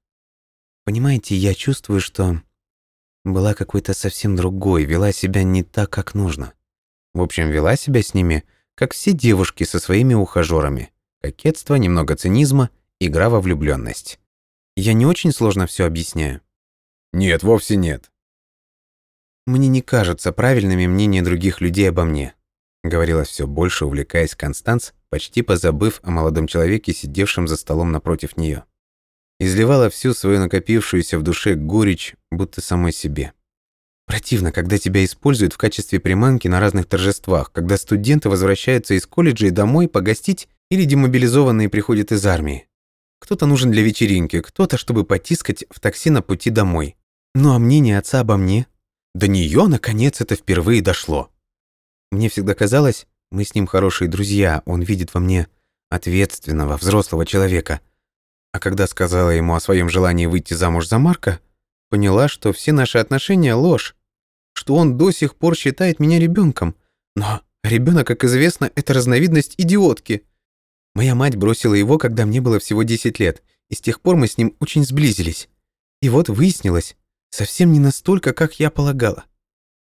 Понимаете, я чувствую, что была какой-то совсем другой, вела себя не так, как нужно. В общем, вела себя с ними, как все девушки со своими ухажерами. Кокетство, немного цинизма, игра во влюбленность. Я не очень сложно все объясняю. Нет, вовсе нет. Мне не кажется правильными мнения других людей обо мне, говорила все больше, увлекаясь Констанс, почти позабыв о молодом человеке, сидевшем за столом напротив нее. Изливала всю свою накопившуюся в душе горечь, будто самой себе. Противно, когда тебя используют в качестве приманки на разных торжествах, когда студенты возвращаются из колледжа и домой погостить или демобилизованные приходят из армии. Кто-то нужен для вечеринки, кто-то, чтобы потискать в такси на пути домой. Ну а мнение отца обо мне? До нее, наконец, это впервые дошло. Мне всегда казалось, мы с ним хорошие друзья, он видит во мне ответственного, взрослого человека. А когда сказала ему о своем желании выйти замуж за Марка, поняла, что все наши отношения — ложь что он до сих пор считает меня ребенком. Но ребенок, как известно, это разновидность идиотки. Моя мать бросила его, когда мне было всего 10 лет, и с тех пор мы с ним очень сблизились. И вот выяснилось, совсем не настолько, как я полагала.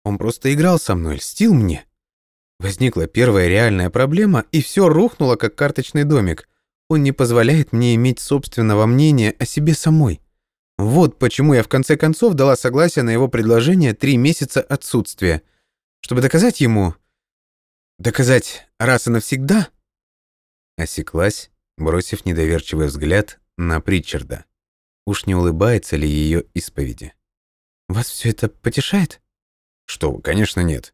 Он просто играл со мной, льстил мне. Возникла первая реальная проблема, и все рухнуло, как карточный домик. Он не позволяет мне иметь собственного мнения о себе самой. Вот почему я в конце концов дала согласие на его предложение три месяца отсутствия. Чтобы доказать ему... Доказать раз и навсегда? Осеклась, бросив недоверчивый взгляд на Притчарда. Уж не улыбается ли ее исповеди? Вас все это потешает? Что, конечно, нет.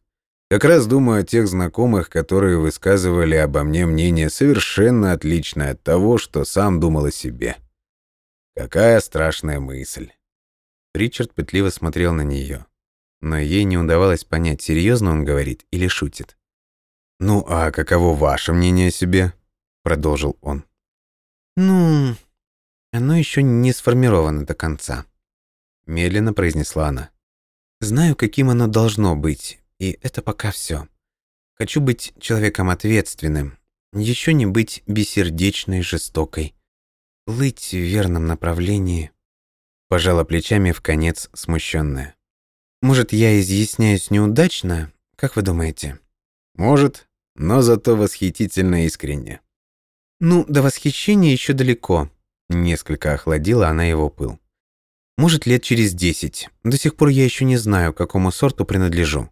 Как раз думаю о тех знакомых, которые высказывали обо мне мнение совершенно отличное от того, что сам думал о себе. Какая страшная мысль. Ричард пытливо смотрел на нее, но ей не удавалось понять, серьезно он говорит или шутит. «Ну, а каково ваше мнение о себе?» — продолжил он. «Ну, оно еще не сформировано до конца», — медленно произнесла она. «Знаю, каким оно должно быть, и это пока все. Хочу быть человеком ответственным, еще не быть бессердечной, жестокой плыть в верном направлении. Пожала плечами в конец смущенная. Может, я изъясняюсь неудачно, как вы думаете? Может, но зато восхитительно искренне. Ну, до восхищения еще далеко. Несколько охладила она его пыл. Может, лет через десять. До сих пор я еще не знаю, к какому сорту принадлежу.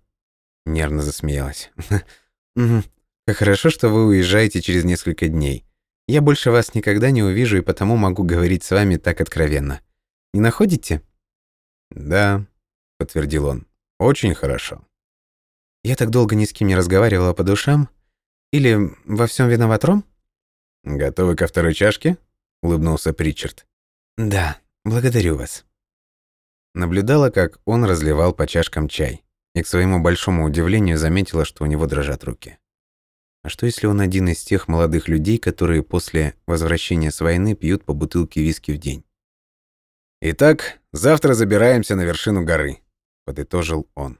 Нервно засмеялась. Как хорошо, что вы уезжаете через несколько дней. Я больше вас никогда не увижу и потому могу говорить с вами так откровенно. Не находите? Да, подтвердил он. Очень хорошо. Я так долго ни с кем не разговаривала по душам? Или во всем виноват Ром? Готовы ко второй чашке? улыбнулся Причард. Да, благодарю вас. Наблюдала, как он разливал по чашкам чай, и к своему большому удивлению заметила, что у него дрожат руки. А что если он один из тех молодых людей, которые после возвращения с войны пьют по бутылке виски в день? «Итак, завтра забираемся на вершину горы», — подытожил он.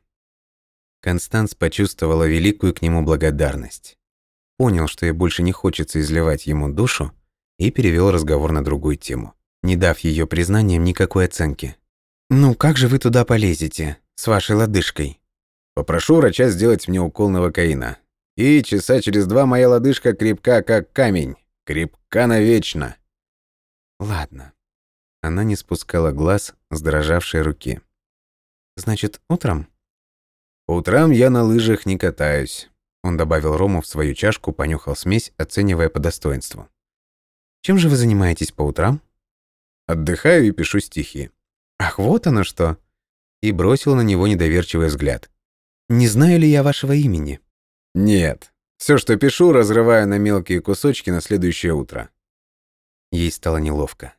Констанс почувствовала великую к нему благодарность. Понял, что ей больше не хочется изливать ему душу, и перевел разговор на другую тему, не дав ее признаниям никакой оценки. «Ну, как же вы туда полезете? С вашей лодыжкой?» «Попрошу врача сделать мне укол новокаина. И часа через два моя лодыжка крепка, как камень. Крепка навечно. Ладно. Она не спускала глаз с дрожавшей руки. Значит, утром? По утрам я на лыжах не катаюсь. Он добавил рому в свою чашку, понюхал смесь, оценивая по достоинству. Чем же вы занимаетесь по утрам? Отдыхаю и пишу стихи. Ах, вот оно что. И бросил на него недоверчивый взгляд. Не знаю ли я вашего имени? Нет. Все, что пишу, разрываю на мелкие кусочки на следующее утро. Ей стало неловко.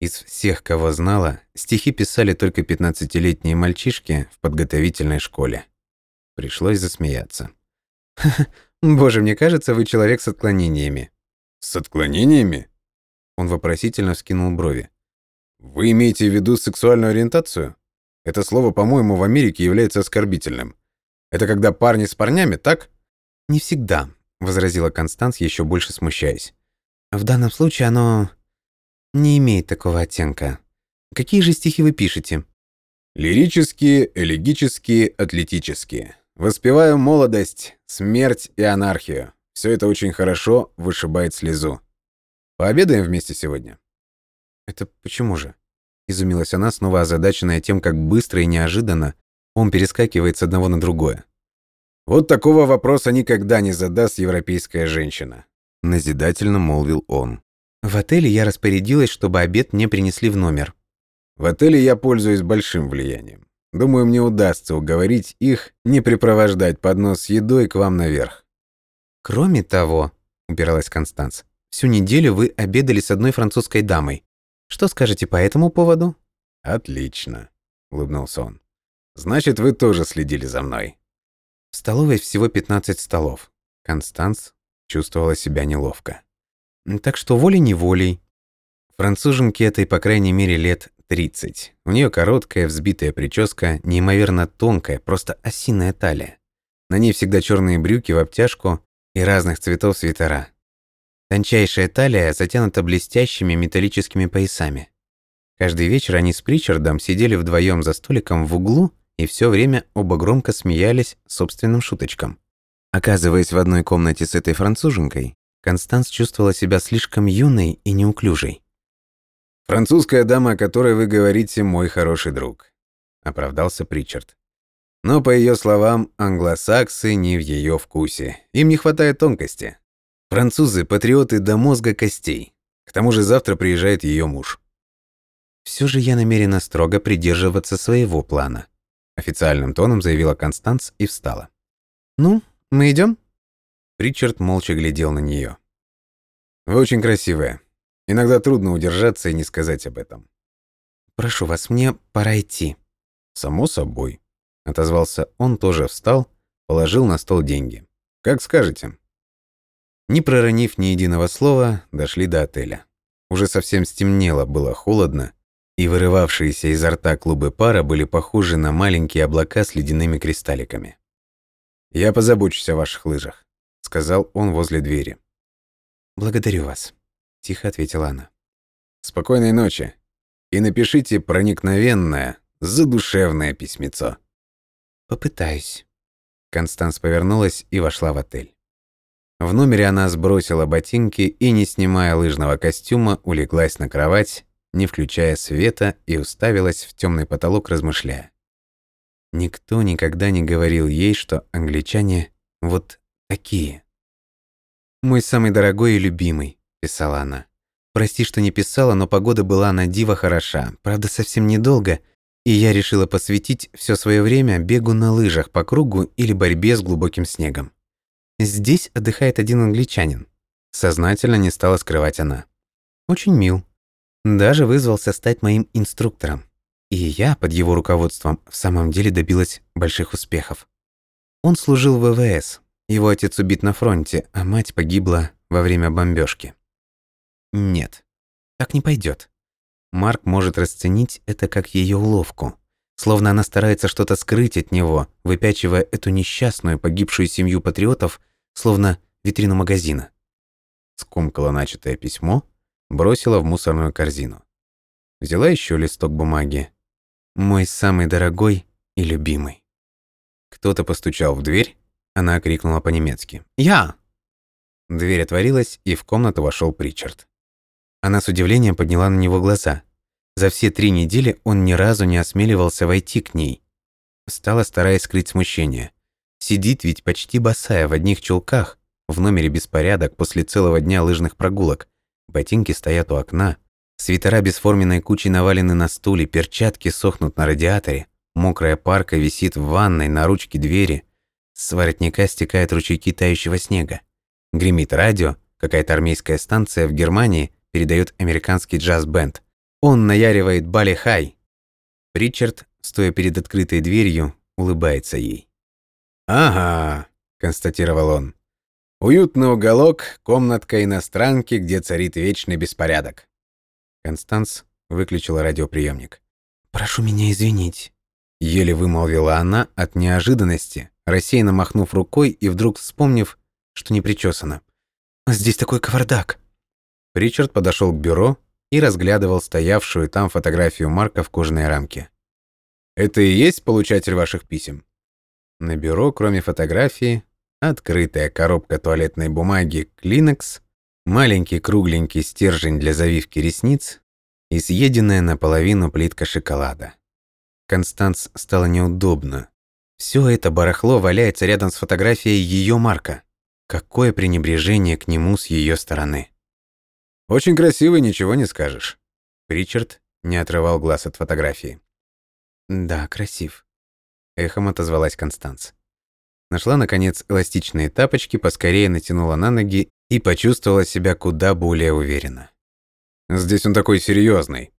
Из всех, кого знала, стихи писали только пятнадцатилетние мальчишки в подготовительной школе. Пришлось засмеяться. «Боже, мне кажется, вы человек с отклонениями». «С отклонениями?» Он вопросительно вскинул брови. «Вы имеете в виду сексуальную ориентацию? Это слово, по-моему, в Америке является оскорбительным. Это когда парни с парнями, так?» «Не всегда», — возразила Констанс, еще больше смущаясь. «В данном случае оно не имеет такого оттенка. Какие же стихи вы пишете? Лирические, элегические, атлетические. Воспеваю молодость, смерть и анархию. Все это очень хорошо вышибает слезу. Пообедаем вместе сегодня? Это почему же? Изумилась она, снова озадаченная тем, как быстро и неожиданно он перескакивает с одного на другое. Вот такого вопроса никогда не задаст европейская женщина. Назидательно молвил он. В отеле я распорядилась, чтобы обед мне принесли в номер. В отеле я пользуюсь большим влиянием. Думаю, мне удастся уговорить их не припровождать поднос с едой к вам наверх. Кроме того, упиралась Констанс, всю неделю вы обедали с одной французской дамой. Что скажете по этому поводу? Отлично, улыбнулся он. Значит, вы тоже следили за мной. В столовой всего 15 столов. Констанс чувствовала себя неловко. Так что волей-неволей. Француженке этой, по крайней мере, лет 30. У нее короткая, взбитая прическа, неимоверно тонкая, просто осиная талия. На ней всегда черные брюки в обтяжку и разных цветов свитера. Тончайшая талия затянута блестящими металлическими поясами. Каждый вечер они с Причардом сидели вдвоем за столиком в углу и все время оба громко смеялись собственным шуточкам. Оказываясь в одной комнате с этой француженкой, Констанс чувствовала себя слишком юной и неуклюжей. «Французская дама, о которой вы говорите, мой хороший друг», — оправдался Причард. Но, по ее словам, англосаксы не в ее вкусе. Им не хватает тонкости. Французы – патриоты до мозга костей. К тому же завтра приезжает ее муж. Все же я намерена строго придерживаться своего плана», — официальным тоном заявила Констанс и встала. «Ну, мы идем? Ричард молча глядел на нее. «Вы очень красивая. Иногда трудно удержаться и не сказать об этом». «Прошу вас, мне пора идти». «Само собой», — отозвался он, тоже встал, положил на стол деньги. «Как скажете». Не проронив ни единого слова, дошли до отеля. Уже совсем стемнело, было холодно, и вырывавшиеся изо рта клубы пара были похожи на маленькие облака с ледяными кристалликами. «Я позабочусь о ваших лыжах» сказал он возле двери. «Благодарю вас», — тихо ответила она. «Спокойной ночи. И напишите проникновенное, задушевное письмецо». «Попытаюсь». Констанс повернулась и вошла в отель. В номере она сбросила ботинки и, не снимая лыжного костюма, улеглась на кровать, не включая света, и уставилась в темный потолок, размышляя. Никто никогда не говорил ей, что англичане вот такие. «Мой самый дорогой и любимый», — писала она. «Прости, что не писала, но погода была на диво хороша, правда, совсем недолго, и я решила посвятить все свое время бегу на лыжах по кругу или борьбе с глубоким снегом. Здесь отдыхает один англичанин». Сознательно не стала скрывать она. «Очень мил. Даже вызвался стать моим инструктором. И я под его руководством в самом деле добилась больших успехов. Он служил в ВВС, его отец убит на фронте, а мать погибла во время бомбежки. Нет, так не пойдет. Марк может расценить это как ее уловку, словно она старается что-то скрыть от него, выпячивая эту несчастную погибшую семью патриотов, словно витрину магазина. Скомкала начатое письмо, бросила в мусорную корзину. Взяла еще листок бумаги. Мой самый дорогой и любимый. Кто-то постучал в дверь, она крикнула по-немецки. «Я!» Дверь отворилась, и в комнату вошел Причард. Она с удивлением подняла на него глаза. За все три недели он ни разу не осмеливался войти к ней. Стала, стараясь скрыть смущение. Сидит ведь почти босая в одних чулках. В номере беспорядок после целого дня лыжных прогулок. Ботинки стоят у окна. Свитера бесформенной кучей навалены на стуле, перчатки сохнут на радиаторе. Мокрая парка висит в ванной на ручке двери. С воротника стекают ручейки тающего снега. Гремит радио, какая-то армейская станция в Германии передает американский джаз-бенд. Он наяривает Бали Хай. Причард, стоя перед открытой дверью, улыбается ей. «Ага», — констатировал он. «Уютный уголок, комнатка иностранки, где царит вечный беспорядок». Констанс выключила радиоприемник. «Прошу меня извинить», — еле вымолвила она от неожиданности, рассеянно махнув рукой и вдруг вспомнив, что не причесана. «Здесь такой кавардак». Причард подошел к бюро и разглядывал стоявшую там фотографию Марка в кожаной рамке. «Это и есть получатель ваших писем?» На бюро, кроме фотографии, открытая коробка туалетной бумаги Kleenex, маленький кругленький стержень для завивки ресниц и съеденная наполовину плитка шоколада. Констанс стало неудобно. Все это барахло валяется рядом с фотографией ее Марка. Какое пренебрежение к нему с ее стороны. Очень красивый, ничего не скажешь. Ричард не отрывал глаз от фотографии. Да, красив. Эхом отозвалась Констанс. Нашла, наконец, эластичные тапочки, поскорее натянула на ноги и почувствовала себя куда более уверенно. «Здесь он такой серьезный.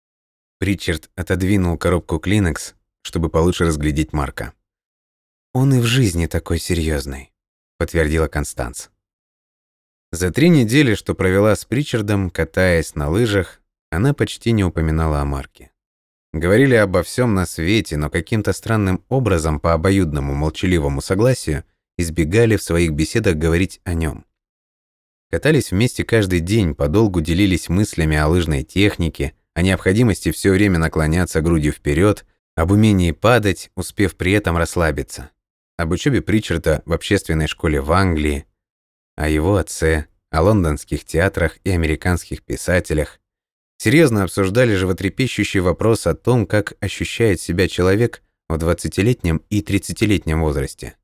Ричард отодвинул коробку Клинекс, чтобы получше разглядеть Марка. «Он и в жизни такой серьезный, подтвердила Констанс. За три недели, что провела с Причардом, катаясь на лыжах, она почти не упоминала о Марке. Говорили обо всем на свете, но каким-то странным образом по обоюдному молчаливому согласию избегали в своих беседах говорить о нем. Катались вместе каждый день, подолгу делились мыслями о лыжной технике, о необходимости все время наклоняться грудью вперед, об умении падать, успев при этом расслабиться, об учебе Причарда в общественной школе в Англии, о его отце, о лондонских театрах и американских писателях. Серьезно обсуждали животрепещущий вопрос о том, как ощущает себя человек в 20-летнем и 30-летнем возрасте.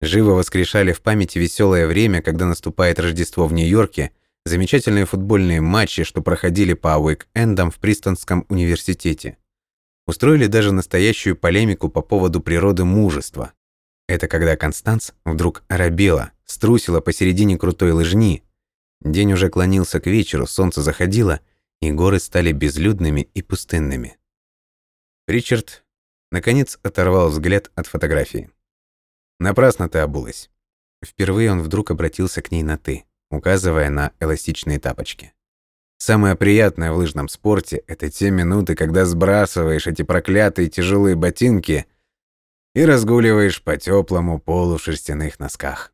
Живо воскрешали в памяти веселое время, когда наступает Рождество в Нью-Йорке, замечательные футбольные матчи, что проходили по уик-эндам в Пристонском университете. Устроили даже настоящую полемику по поводу природы мужества. Это когда Констанс вдруг оробела, струсила посередине крутой лыжни. День уже клонился к вечеру, солнце заходило, и горы стали безлюдными и пустынными. Ричард, наконец, оторвал взгляд от фотографии. «Напрасно ты обулась». Впервые он вдруг обратился к ней на «ты», указывая на эластичные тапочки. Самое приятное в лыжном спорте – это те минуты, когда сбрасываешь эти проклятые тяжелые ботинки и разгуливаешь по теплому полу в шерстяных носках.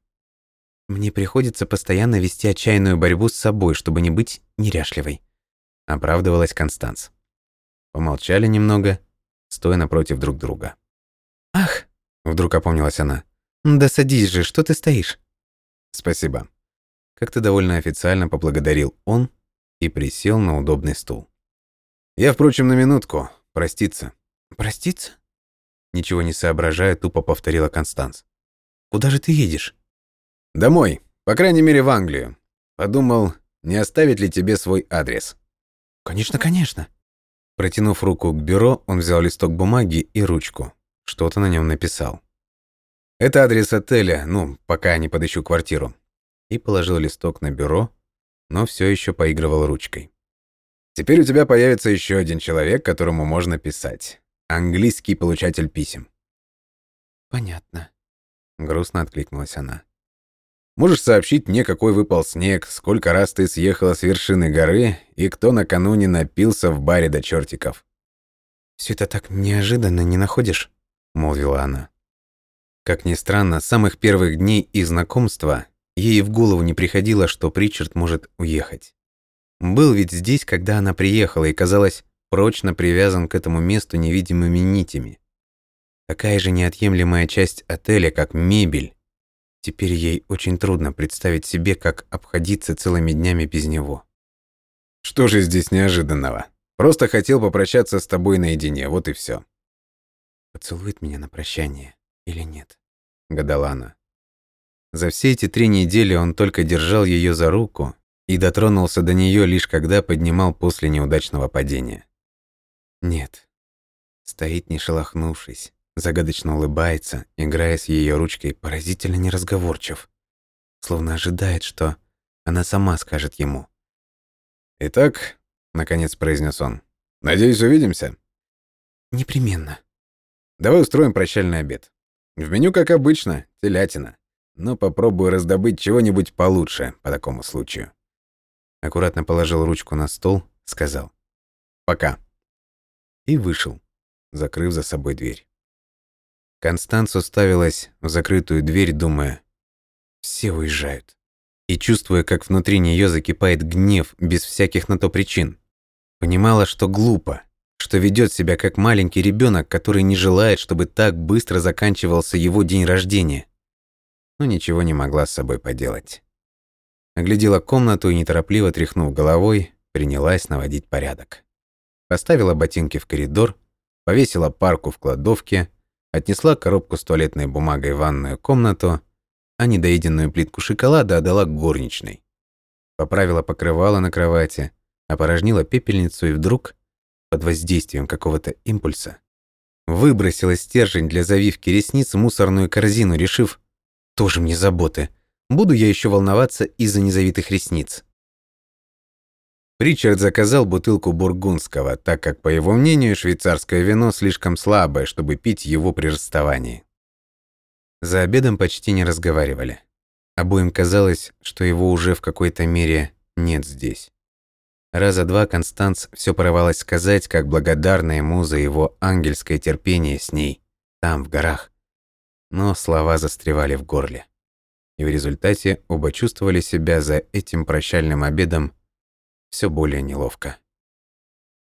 Мне приходится постоянно вести отчаянную борьбу с собой, чтобы не быть неряшливой. Оправдывалась Констанс. Помолчали немного, стоя напротив друг друга. «Ах!» – вдруг опомнилась она. «Да садись же, что ты стоишь?» «Спасибо». Как-то довольно официально поблагодарил он и присел на удобный стул. «Я, впрочем, на минутку. Проститься». «Проститься?» Ничего не соображая, тупо повторила Констанс. «Куда же ты едешь?» «Домой. По крайней мере, в Англию. Подумал, не оставить ли тебе свой адрес?» «Конечно, конечно». Протянув руку к бюро, он взял листок бумаги и ручку. Что-то на нем написал. «Это адрес отеля, ну, пока не подыщу квартиру». И положил листок на бюро, но все еще поигрывал ручкой. «Теперь у тебя появится еще один человек, которому можно писать. Английский получатель писем». «Понятно», — грустно откликнулась она. Можешь сообщить мне, какой выпал снег, сколько раз ты съехала с вершины горы и кто накануне напился в баре до чертиков?» «Все это так неожиданно, не находишь?» — молвила она. Как ни странно, с самых первых дней их знакомства ей в голову не приходило, что Причард может уехать. Был ведь здесь, когда она приехала, и казалось, прочно привязан к этому месту невидимыми нитями. Такая же неотъемлемая часть отеля, как мебель, Теперь ей очень трудно представить себе, как обходиться целыми днями без него. Что же здесь неожиданного? Просто хотел попрощаться с тобой наедине, вот и все. поцелует меня на прощание или нет, гадала она. За все эти три недели он только держал ее за руку и дотронулся до нее лишь когда поднимал после неудачного падения. Нет. Стоит не шелохнувшись, загадочно улыбается, играя с ее ручкой, поразительно неразговорчив, словно ожидает, что она сама скажет ему. «Итак», — наконец произнес он, — «надеюсь, увидимся?» «Непременно». «Давай устроим прощальный обед. В меню, как обычно, телятина. Но попробую раздобыть чего-нибудь получше по такому случаю». Аккуратно положил ручку на стол, сказал «Пока». И вышел, закрыв за собой дверь. Констанц уставилась в закрытую дверь, думая, все уезжают. И чувствуя, как внутри нее закипает гнев без всяких на то причин. Понимала, что глупо, что ведет себя как маленький ребенок, который не желает, чтобы так быстро заканчивался его день рождения. Но ничего не могла с собой поделать. Оглядела комнату и, неторопливо тряхнув головой, принялась наводить порядок. Поставила ботинки в коридор, повесила парку в кладовке, отнесла коробку с туалетной бумагой в ванную комнату, а недоеденную плитку шоколада отдала горничной. Поправила покрывало на кровати, опорожнила пепельницу и вдруг, под воздействием какого-то импульса, выбросила стержень для завивки ресниц в мусорную корзину, решив, тоже мне заботы, буду я еще волноваться из-за незавитых ресниц. Ричард заказал бутылку бургундского, так как, по его мнению, швейцарское вино слишком слабое, чтобы пить его при расставании. За обедом почти не разговаривали. Обоим казалось, что его уже в какой-то мере нет здесь. Раза два Констанц все порывалась сказать, как благодарна ему за его ангельское терпение с ней, там, в горах. Но слова застревали в горле. И в результате оба чувствовали себя за этим прощальным обедом все более неловко.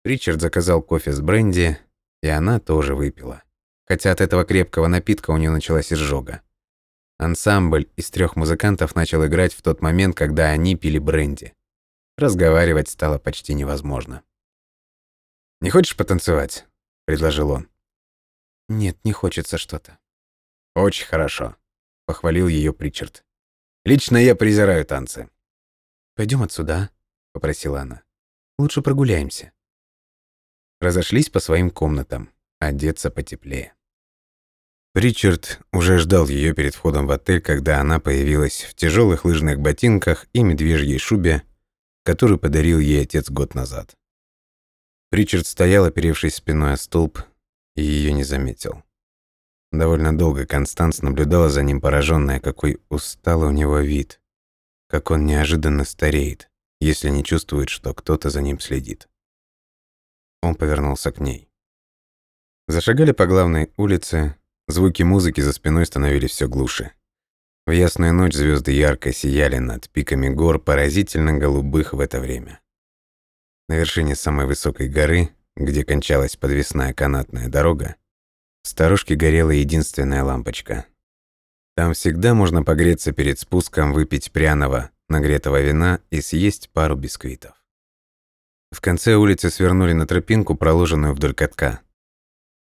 Ричард заказал кофе с бренди, и она тоже выпила. Хотя от этого крепкого напитка у нее началась изжога. Ансамбль из трех музыкантов начал играть в тот момент, когда они пили бренди. Разговаривать стало почти невозможно. «Не хочешь потанцевать?» – предложил он. «Нет, не хочется что-то». «Очень хорошо», – похвалил ее Причард. «Лично я презираю танцы». Пойдем отсюда, попросила она. Лучше прогуляемся. Разошлись по своим комнатам, одеться потеплее. Ричард уже ждал ее перед входом в отель, когда она появилась в тяжелых лыжных ботинках и медвежьей шубе, которую подарил ей отец год назад. Ричард стоял, оперевшись спиной о столб, и ее не заметил. Довольно долго Констанс наблюдала за ним, пораженная, какой усталый у него вид, как он неожиданно стареет если не чувствует, что кто-то за ним следит. Он повернулся к ней. Зашагали по главной улице, звуки музыки за спиной становились все глуше. В ясную ночь звезды ярко сияли над пиками гор, поразительно голубых в это время. На вершине самой высокой горы, где кончалась подвесная канатная дорога, в сторожке горела единственная лампочка. Там всегда можно погреться перед спуском, выпить пряного, нагретого вина и съесть пару бисквитов. В конце улицы свернули на тропинку, проложенную вдоль катка.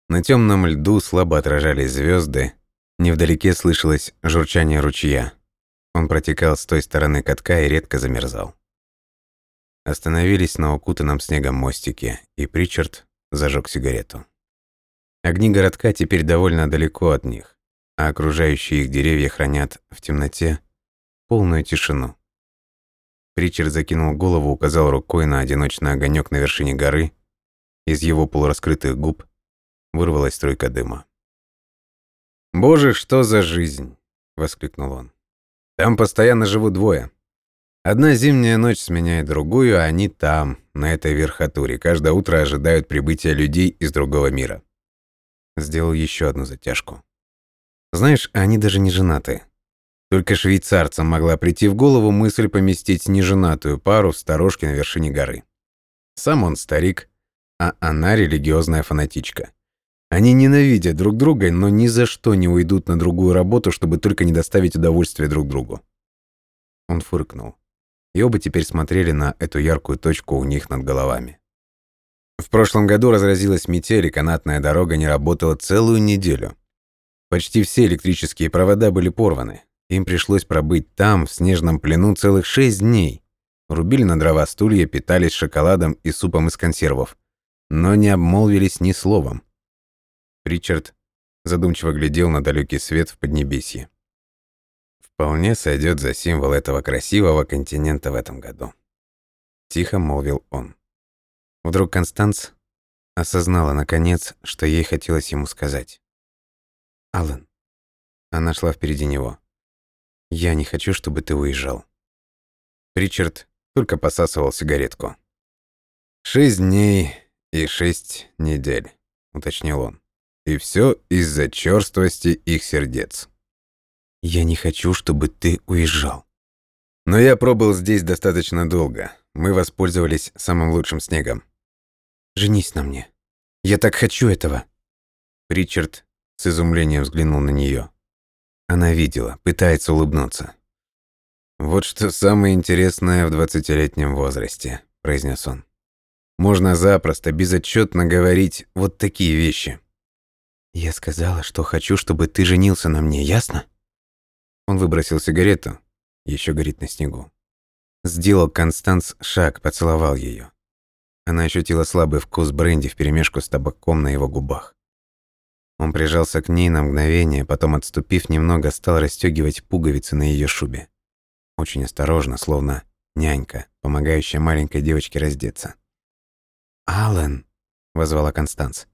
На темном льду слабо отражались звезды, невдалеке слышалось журчание ручья. Он протекал с той стороны катка и редко замерзал. Остановились на укутанном снегом мостике, и Причард зажег сигарету. Огни городка теперь довольно далеко от них, а окружающие их деревья хранят в темноте полную тишину. Причер закинул голову, указал рукой на одиночный огонек на вершине горы. Из его полураскрытых губ вырвалась струйка дыма. «Боже, что за жизнь!» — воскликнул он. «Там постоянно живут двое. Одна зимняя ночь сменяет другую, а они там, на этой верхотуре, каждое утро ожидают прибытия людей из другого мира». Сделал еще одну затяжку. «Знаешь, они даже не женаты. Только швейцарцам могла прийти в голову мысль поместить неженатую пару в сторожке на вершине горы. Сам он старик, а она религиозная фанатичка. Они ненавидят друг друга, но ни за что не уйдут на другую работу, чтобы только не доставить удовольствие друг другу. Он фыркнул. И оба теперь смотрели на эту яркую точку у них над головами. В прошлом году разразилась метель, и канатная дорога не работала целую неделю. Почти все электрические провода были порваны. Им пришлось пробыть там, в снежном плену, целых шесть дней. Рубили на дрова стулья, питались шоколадом и супом из консервов. Но не обмолвились ни словом. Ричард задумчиво глядел на далекий свет в Поднебесье. «Вполне сойдет за символ этого красивого континента в этом году», — тихо молвил он. Вдруг Констанц осознала, наконец, что ей хотелось ему сказать. «Аллен». Она шла впереди него. «Я не хочу, чтобы ты уезжал». Ричард только посасывал сигаретку. «Шесть дней и шесть недель», — уточнил он. «И все из-за черствости их сердец». «Я не хочу, чтобы ты уезжал». «Но я пробыл здесь достаточно долго. Мы воспользовались самым лучшим снегом». «Женись на мне. Я так хочу этого». Ричард с изумлением взглянул на нее. Она видела, пытается улыбнуться. «Вот что самое интересное в двадцатилетнем возрасте», — произнес он. «Можно запросто, безотчетно говорить вот такие вещи». «Я сказала, что хочу, чтобы ты женился на мне, ясно?» Он выбросил сигарету, еще горит на снегу. Сделал Констанс шаг, поцеловал ее. Она ощутила слабый вкус бренди вперемешку с табаком на его губах. Он прижался к ней на мгновение, потом, отступив немного, стал расстегивать пуговицы на ее шубе. Очень осторожно, словно нянька, помогающая маленькой девочке раздеться. «Аллен», — возвала Констанс.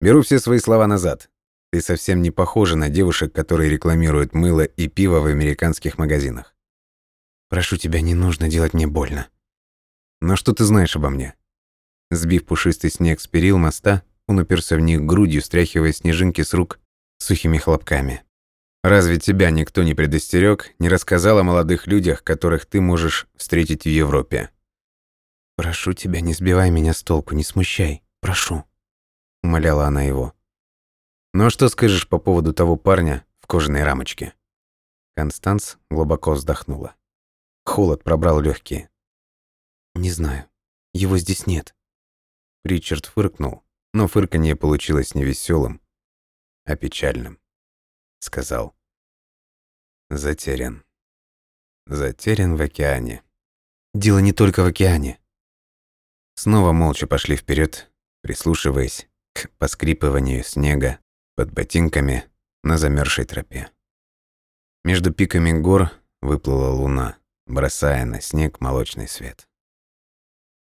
«Беру все свои слова назад. Ты совсем не похожа на девушек, которые рекламируют мыло и пиво в американских магазинах. Прошу тебя, не нужно делать мне больно. Но что ты знаешь обо мне?» Сбив пушистый снег с перил моста, он уперся в них грудью, стряхивая снежинки с рук сухими хлопками. «Разве тебя никто не предостерег, не рассказал о молодых людях, которых ты можешь встретить в Европе?» «Прошу тебя, не сбивай меня с толку, не смущай. Прошу», — умоляла она его. «Ну а что скажешь по поводу того парня в кожаной рамочке?» Констанс глубоко вздохнула. Холод пробрал легкие. «Не знаю. Его здесь нет». Ричард фыркнул, но фырканье получилось не веселым, а печальным. Сказал. Затерян. Затерян в океане. Дело не только в океане. Снова молча пошли вперед, прислушиваясь к поскрипыванию снега под ботинками на замерзшей тропе. Между пиками гор выплыла луна, бросая на снег молочный свет.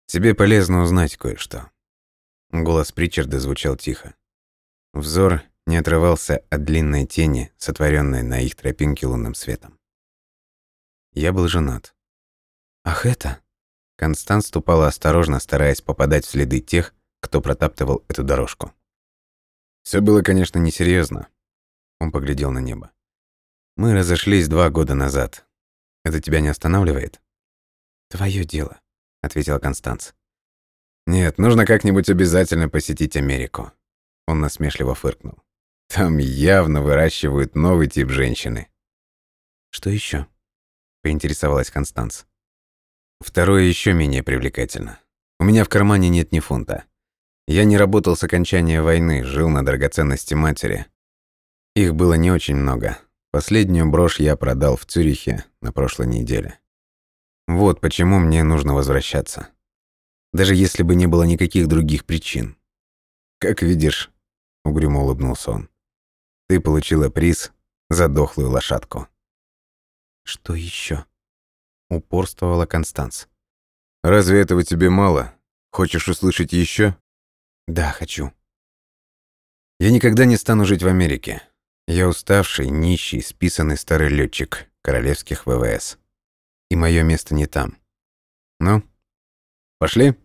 Тебе полезно узнать кое-что. Голос Причарда звучал тихо. Взор не отрывался от длинной тени, сотворенной на их тропинке лунным светом. Я был женат. Ах это? Констант ступала осторожно, стараясь попадать в следы тех, кто протаптывал эту дорожку. Все было, конечно, несерьезно. Он поглядел на небо. Мы разошлись два года назад. Это тебя не останавливает? Твое дело, ответила Констанс. «Нет, нужно как-нибудь обязательно посетить Америку». Он насмешливо фыркнул. «Там явно выращивают новый тип женщины». «Что еще? поинтересовалась Констанс. «Второе еще менее привлекательно. У меня в кармане нет ни фунта. Я не работал с окончания войны, жил на драгоценности матери. Их было не очень много. Последнюю брошь я продал в Цюрихе на прошлой неделе. Вот почему мне нужно возвращаться даже если бы не было никаких других причин. «Как видишь», — угрюмо улыбнулся он, — «ты получила приз за дохлую лошадку». «Что еще? упорствовала Констанс. «Разве этого тебе мало? Хочешь услышать еще? «Да, хочу». «Я никогда не стану жить в Америке. Я уставший, нищий, списанный старый летчик королевских ВВС. И мое место не там. Ну, пошли?»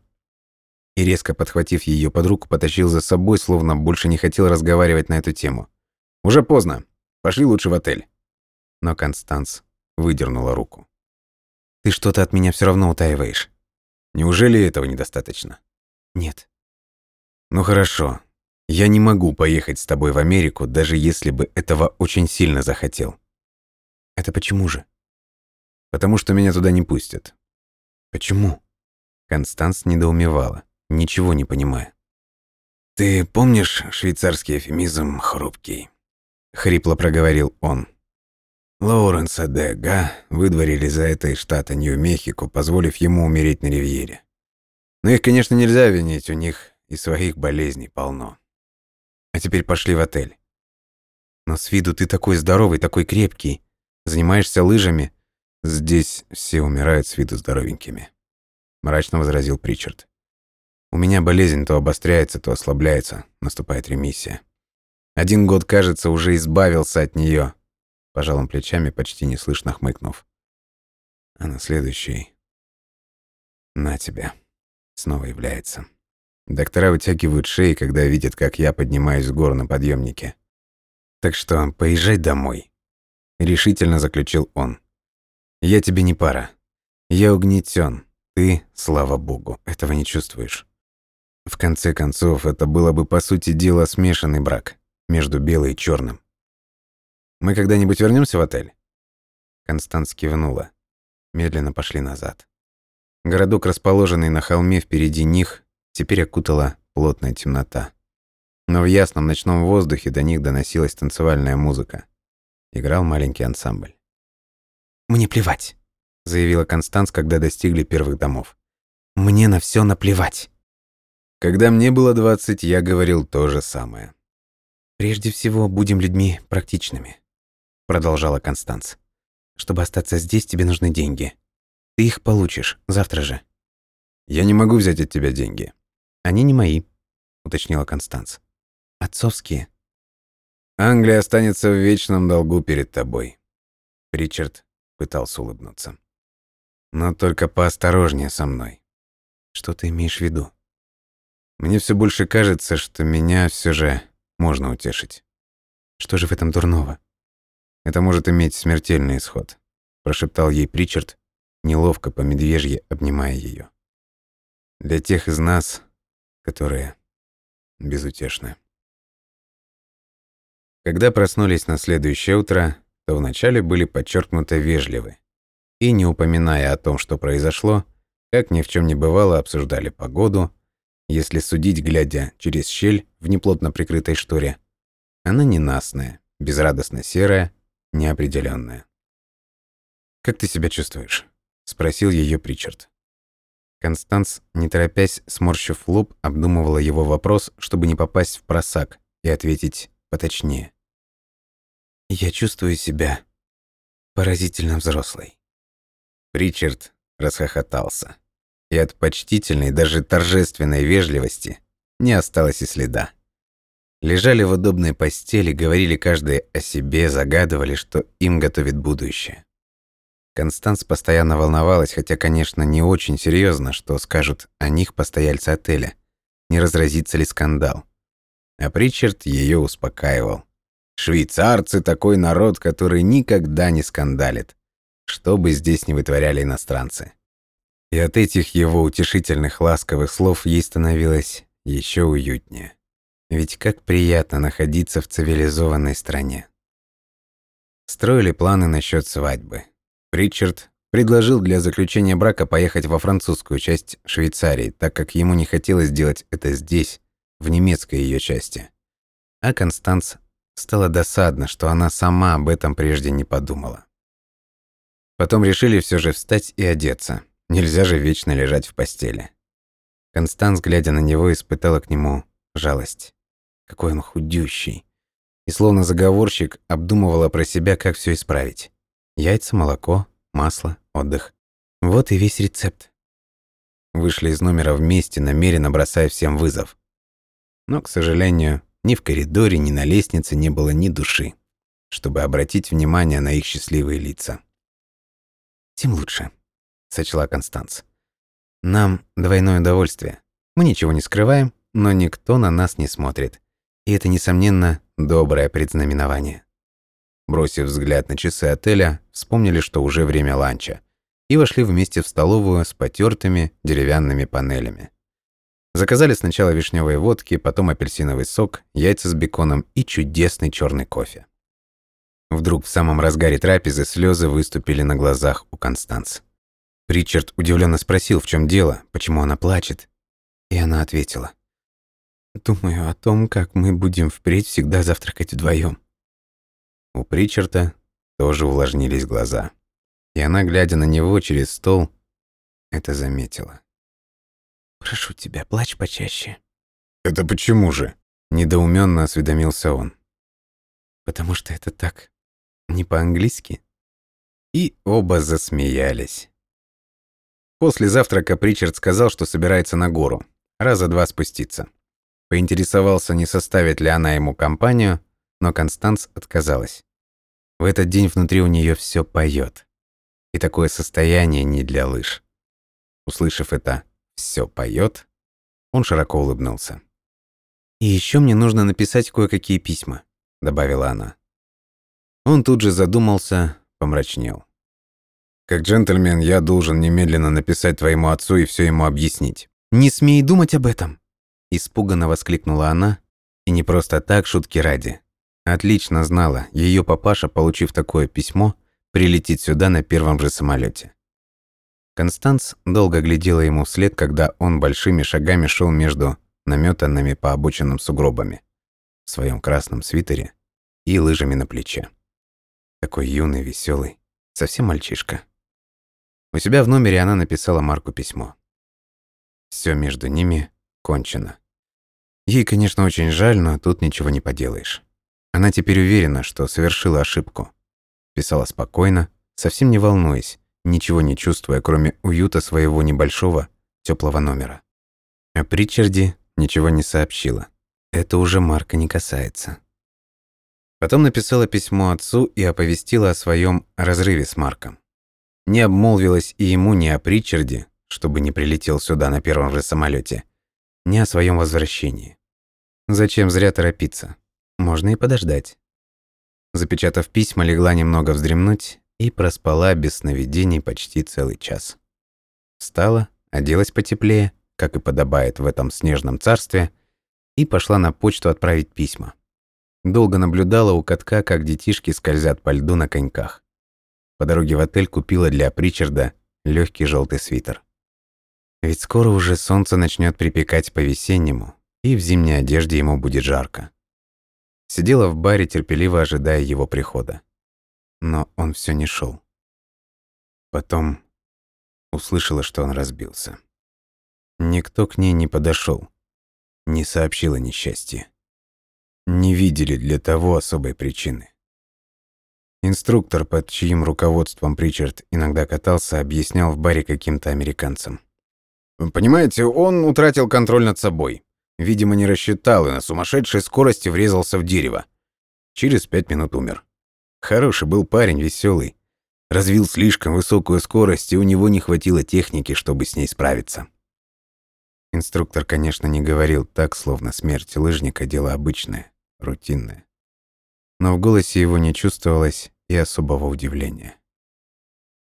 И, резко подхватив ее под руку, потащил за собой, словно больше не хотел разговаривать на эту тему. «Уже поздно. Пошли лучше в отель». Но Констанс выдернула руку. «Ты что-то от меня все равно утаиваешь. Неужели этого недостаточно?» «Нет». «Ну хорошо. Я не могу поехать с тобой в Америку, даже если бы этого очень сильно захотел». «Это почему же?» «Потому что меня туда не пустят». «Почему?» Констанс недоумевала. Ничего не понимая. «Ты помнишь швейцарский эфемизм «хрупкий»?» — хрипло проговорил он. Лоуренса Дега выдворили за это из штата Нью-Мехико, позволив ему умереть на ривьере. Но их, конечно, нельзя винить, у них и своих болезней полно. А теперь пошли в отель. Но с виду ты такой здоровый, такой крепкий. Занимаешься лыжами. Здесь все умирают с виду здоровенькими. Мрачно возразил Причард. У меня болезнь то обостряется, то ослабляется, наступает ремиссия. Один год, кажется, уже избавился от нее, Пожал он плечами, почти неслышно хмыкнув. А на следующий... На тебя. Снова является. Доктора вытягивают шеи, когда видят, как я поднимаюсь в гору на подъемнике. Так что поезжай домой. Решительно заключил он. Я тебе не пара. Я угнетен. Ты, слава богу, этого не чувствуешь. В конце концов, это было бы, по сути дела, смешанный брак между белым и черным. Мы когда-нибудь вернемся в отель?» Констанс кивнула. Медленно пошли назад. Городок, расположенный на холме впереди них, теперь окутала плотная темнота. Но в ясном ночном воздухе до них доносилась танцевальная музыка. Играл маленький ансамбль. «Мне плевать», — заявила Констанс, когда достигли первых домов. «Мне на все наплевать». Когда мне было двадцать, я говорил то же самое. «Прежде всего, будем людьми практичными продолжала Констанц. Чтобы остаться здесь, тебе нужны деньги. Ты их получишь завтра же. Я не могу взять от тебя деньги. Они не мои, уточнила Констанц. Отцовские. Англия останется в вечном долгу перед тобой. Ричард пытался улыбнуться. Но только поосторожнее со мной. Что ты имеешь в виду? Мне все больше кажется, что меня все же можно утешить. Что же в этом дурного? Это может иметь смертельный исход», – прошептал ей Причард, неловко по медвежье обнимая ее. «Для тех из нас, которые безутешны». Когда проснулись на следующее утро, то вначале были подчеркнуто вежливы и, не упоминая о том, что произошло, как ни в чем не бывало, обсуждали погоду, если судить, глядя через щель в неплотно прикрытой шторе. Она ненастная, безрадостно серая, неопределенное. «Как ты себя чувствуешь?» — спросил ее Причард. Констанс, не торопясь, сморщив лоб, обдумывала его вопрос, чтобы не попасть в просак и ответить поточнее. «Я чувствую себя поразительно взрослой». Причард расхохотался, и от почтительной, даже торжественной вежливости не осталось и следа. Лежали в удобной постели, говорили каждый о себе, загадывали, что им готовит будущее. Констанс постоянно волновалась, хотя, конечно, не очень серьезно, что скажут о них постояльцы отеля, не разразится ли скандал. А Причард ее успокаивал. Швейцарцы – такой народ, который никогда не скандалит, что бы здесь ни вытворяли иностранцы. И от этих его утешительных ласковых слов ей становилось еще уютнее. Ведь как приятно находиться в цивилизованной стране. Строили планы насчет свадьбы. Ричард предложил для заключения брака поехать во французскую часть Швейцарии, так как ему не хотелось делать это здесь, в немецкой ее части. А Констанц стало досадно, что она сама об этом прежде не подумала. Потом решили все же встать и одеться. Нельзя же вечно лежать в постели. Констанс, глядя на него, испытала к нему жалость. Какой он худющий. И словно заговорщик обдумывала про себя, как все исправить. Яйца, молоко, масло, отдых. Вот и весь рецепт. Вышли из номера вместе, намеренно бросая всем вызов. Но, к сожалению, ни в коридоре, ни на лестнице не было ни души, чтобы обратить внимание на их счастливые лица. «Тем лучше», — сочла Констанс. «Нам двойное удовольствие. Мы ничего не скрываем, но никто на нас не смотрит. И это, несомненно, доброе предзнаменование. Бросив взгляд на часы отеля, вспомнили, что уже время ланча, и вошли вместе в столовую с потертыми деревянными панелями. Заказали сначала вишневые водки, потом апельсиновый сок, яйца с беконом и чудесный черный кофе. Вдруг в самом разгаре трапезы слезы выступили на глазах у Констанс. Ричард удивленно спросил, в чем дело, почему она плачет. И она ответила. «Думаю о том, как мы будем впредь всегда завтракать вдвоем. У Причерта тоже увлажнились глаза. И она, глядя на него через стол, это заметила. «Прошу тебя, плачь почаще». «Это почему же?» – недоуменно осведомился он. «Потому что это так не по-английски». И оба засмеялись. После завтрака Причард сказал, что собирается на гору, раза два спуститься. Поинтересовался, не составит ли она ему компанию, но Констанс отказалась. В этот день внутри у нее все поет. И такое состояние не для лыж. Услышав это «все поет», он широко улыбнулся. «И еще мне нужно написать кое-какие письма», — добавила она. Он тут же задумался, помрачнел. «Как джентльмен, я должен немедленно написать твоему отцу и все ему объяснить». «Не смей думать об этом!» Испуганно воскликнула она, и не просто так, шутки ради. Отлично знала, ее папаша, получив такое письмо, прилетит сюда на первом же самолете. Констанс долго глядела ему вслед, когда он большими шагами шел между наметанными по обочинам сугробами в своем красном свитере и лыжами на плече. Такой юный, веселый, совсем мальчишка. У себя в номере она написала Марку письмо. Все между ними кончено. Ей, конечно, очень жаль, но тут ничего не поделаешь. Она теперь уверена, что совершила ошибку. Писала спокойно, совсем не волнуясь, ничего не чувствуя, кроме уюта своего небольшого, теплого номера. О Причарде ничего не сообщила. Это уже Марка не касается. Потом написала письмо отцу и оповестила о своем разрыве с Марком. Не обмолвилась и ему ни о Причарде, чтобы не прилетел сюда на первом же самолете, ни о своем возвращении. Зачем зря торопиться? Можно и подождать. Запечатав письма, легла немного вздремнуть и проспала без сновидений почти целый час. Встала, оделась потеплее, как и подобает в этом снежном царстве, и пошла на почту отправить письма. Долго наблюдала у катка, как детишки скользят по льду на коньках. По дороге в отель купила для Причарда легкий желтый свитер. Ведь скоро уже солнце начнет припекать по-весеннему, и в зимней одежде ему будет жарко. Сидела в баре, терпеливо ожидая его прихода. Но он все не шел. Потом услышала, что он разбился. Никто к ней не подошел, не сообщил о несчастье. Не видели для того особой причины. Инструктор, под чьим руководством Причард иногда катался, объяснял в баре каким-то американцам. «Понимаете, он утратил контроль над собой. Видимо, не рассчитал и на сумасшедшей скорости врезался в дерево. Через пять минут умер. Хороший был парень, веселый. Развил слишком высокую скорость, и у него не хватило техники, чтобы с ней справиться. Инструктор, конечно, не говорил так, словно смерть лыжника – дело обычное, рутинное. Но в голосе его не чувствовалось и особого удивления.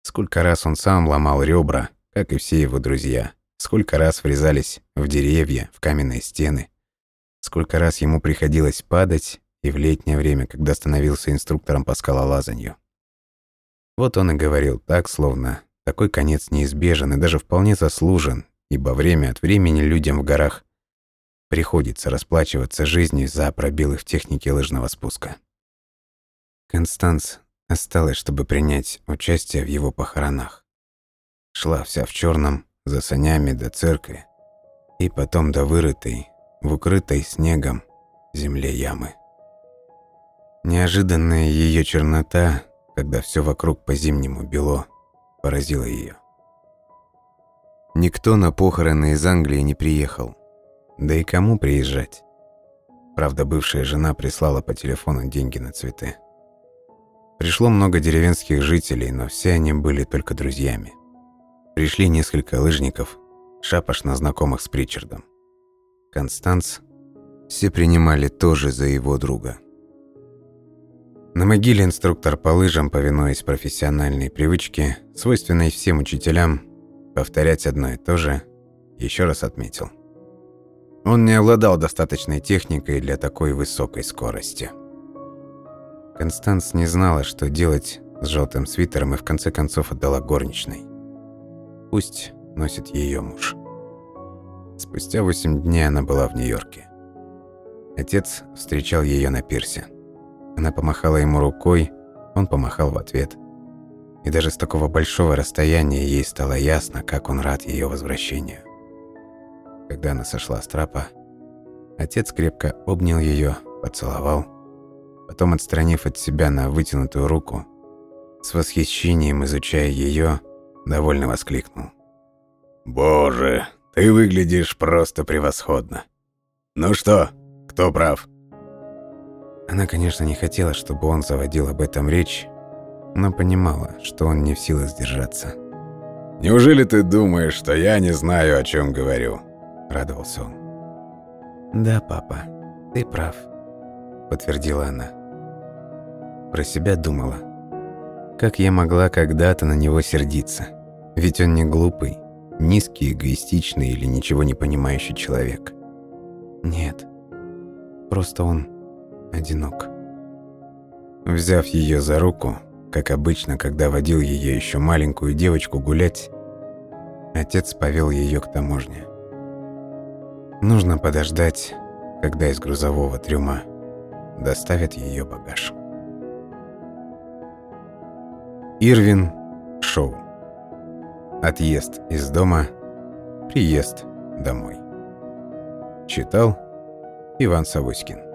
Сколько раз он сам ломал ребра, как и все его друзья. Сколько раз врезались в деревья, в каменные стены. Сколько раз ему приходилось падать и в летнее время, когда становился инструктором по скалолазанию. Вот он и говорил так, словно такой конец неизбежен и даже вполне заслужен, ибо время от времени людям в горах приходится расплачиваться жизнью за пробелы в технике лыжного спуска. Констанс осталась, чтобы принять участие в его похоронах. Шла вся в черном, за санями до церкви и потом до вырытой, в укрытой снегом земле ямы. Неожиданная ее чернота, когда все вокруг по-зимнему бело, поразила ее. Никто на похороны из Англии не приехал. Да и кому приезжать? Правда, бывшая жена прислала по телефону деньги на цветы. Пришло много деревенских жителей, но все они были только друзьями. Пришли несколько лыжников, шапошно знакомых с Причардом. Констанс все принимали тоже за его друга. На могиле инструктор по лыжам, повинуясь профессиональной привычке, свойственной всем учителям, повторять одно и то же, еще раз отметил. Он не обладал достаточной техникой для такой высокой скорости. Констанс не знала, что делать с желтым свитером и в конце концов отдала горничной. Пусть носит ее муж. Спустя восемь дней она была в Нью-Йорке. Отец встречал ее на пирсе. Она помахала ему рукой, он помахал в ответ. И даже с такого большого расстояния ей стало ясно, как он рад ее возвращению. Когда она сошла с трапа, отец крепко обнял ее, поцеловал, потом, отстранив от себя на вытянутую руку, с восхищением изучая ее, довольно воскликнул. «Боже, ты выглядишь просто превосходно. Ну что, кто прав?» Она, конечно, не хотела, чтобы он заводил об этом речь, но понимала, что он не в силах сдержаться. «Неужели ты думаешь, что я не знаю, о чем говорю?» – радовался он. «Да, папа, ты прав», – подтвердила она. Про себя думала. Как я могла когда-то на него сердиться? Ведь он не глупый, низкий, эгоистичный или ничего не понимающий человек. Нет, просто он одинок. Взяв ее за руку, как обычно, когда водил ее еще маленькую девочку гулять, отец повел ее к таможне. Нужно подождать, когда из грузового трюма доставят ее багаж. Ирвин Шоу. Отъезд из дома, приезд домой. Читал Иван Савоськин.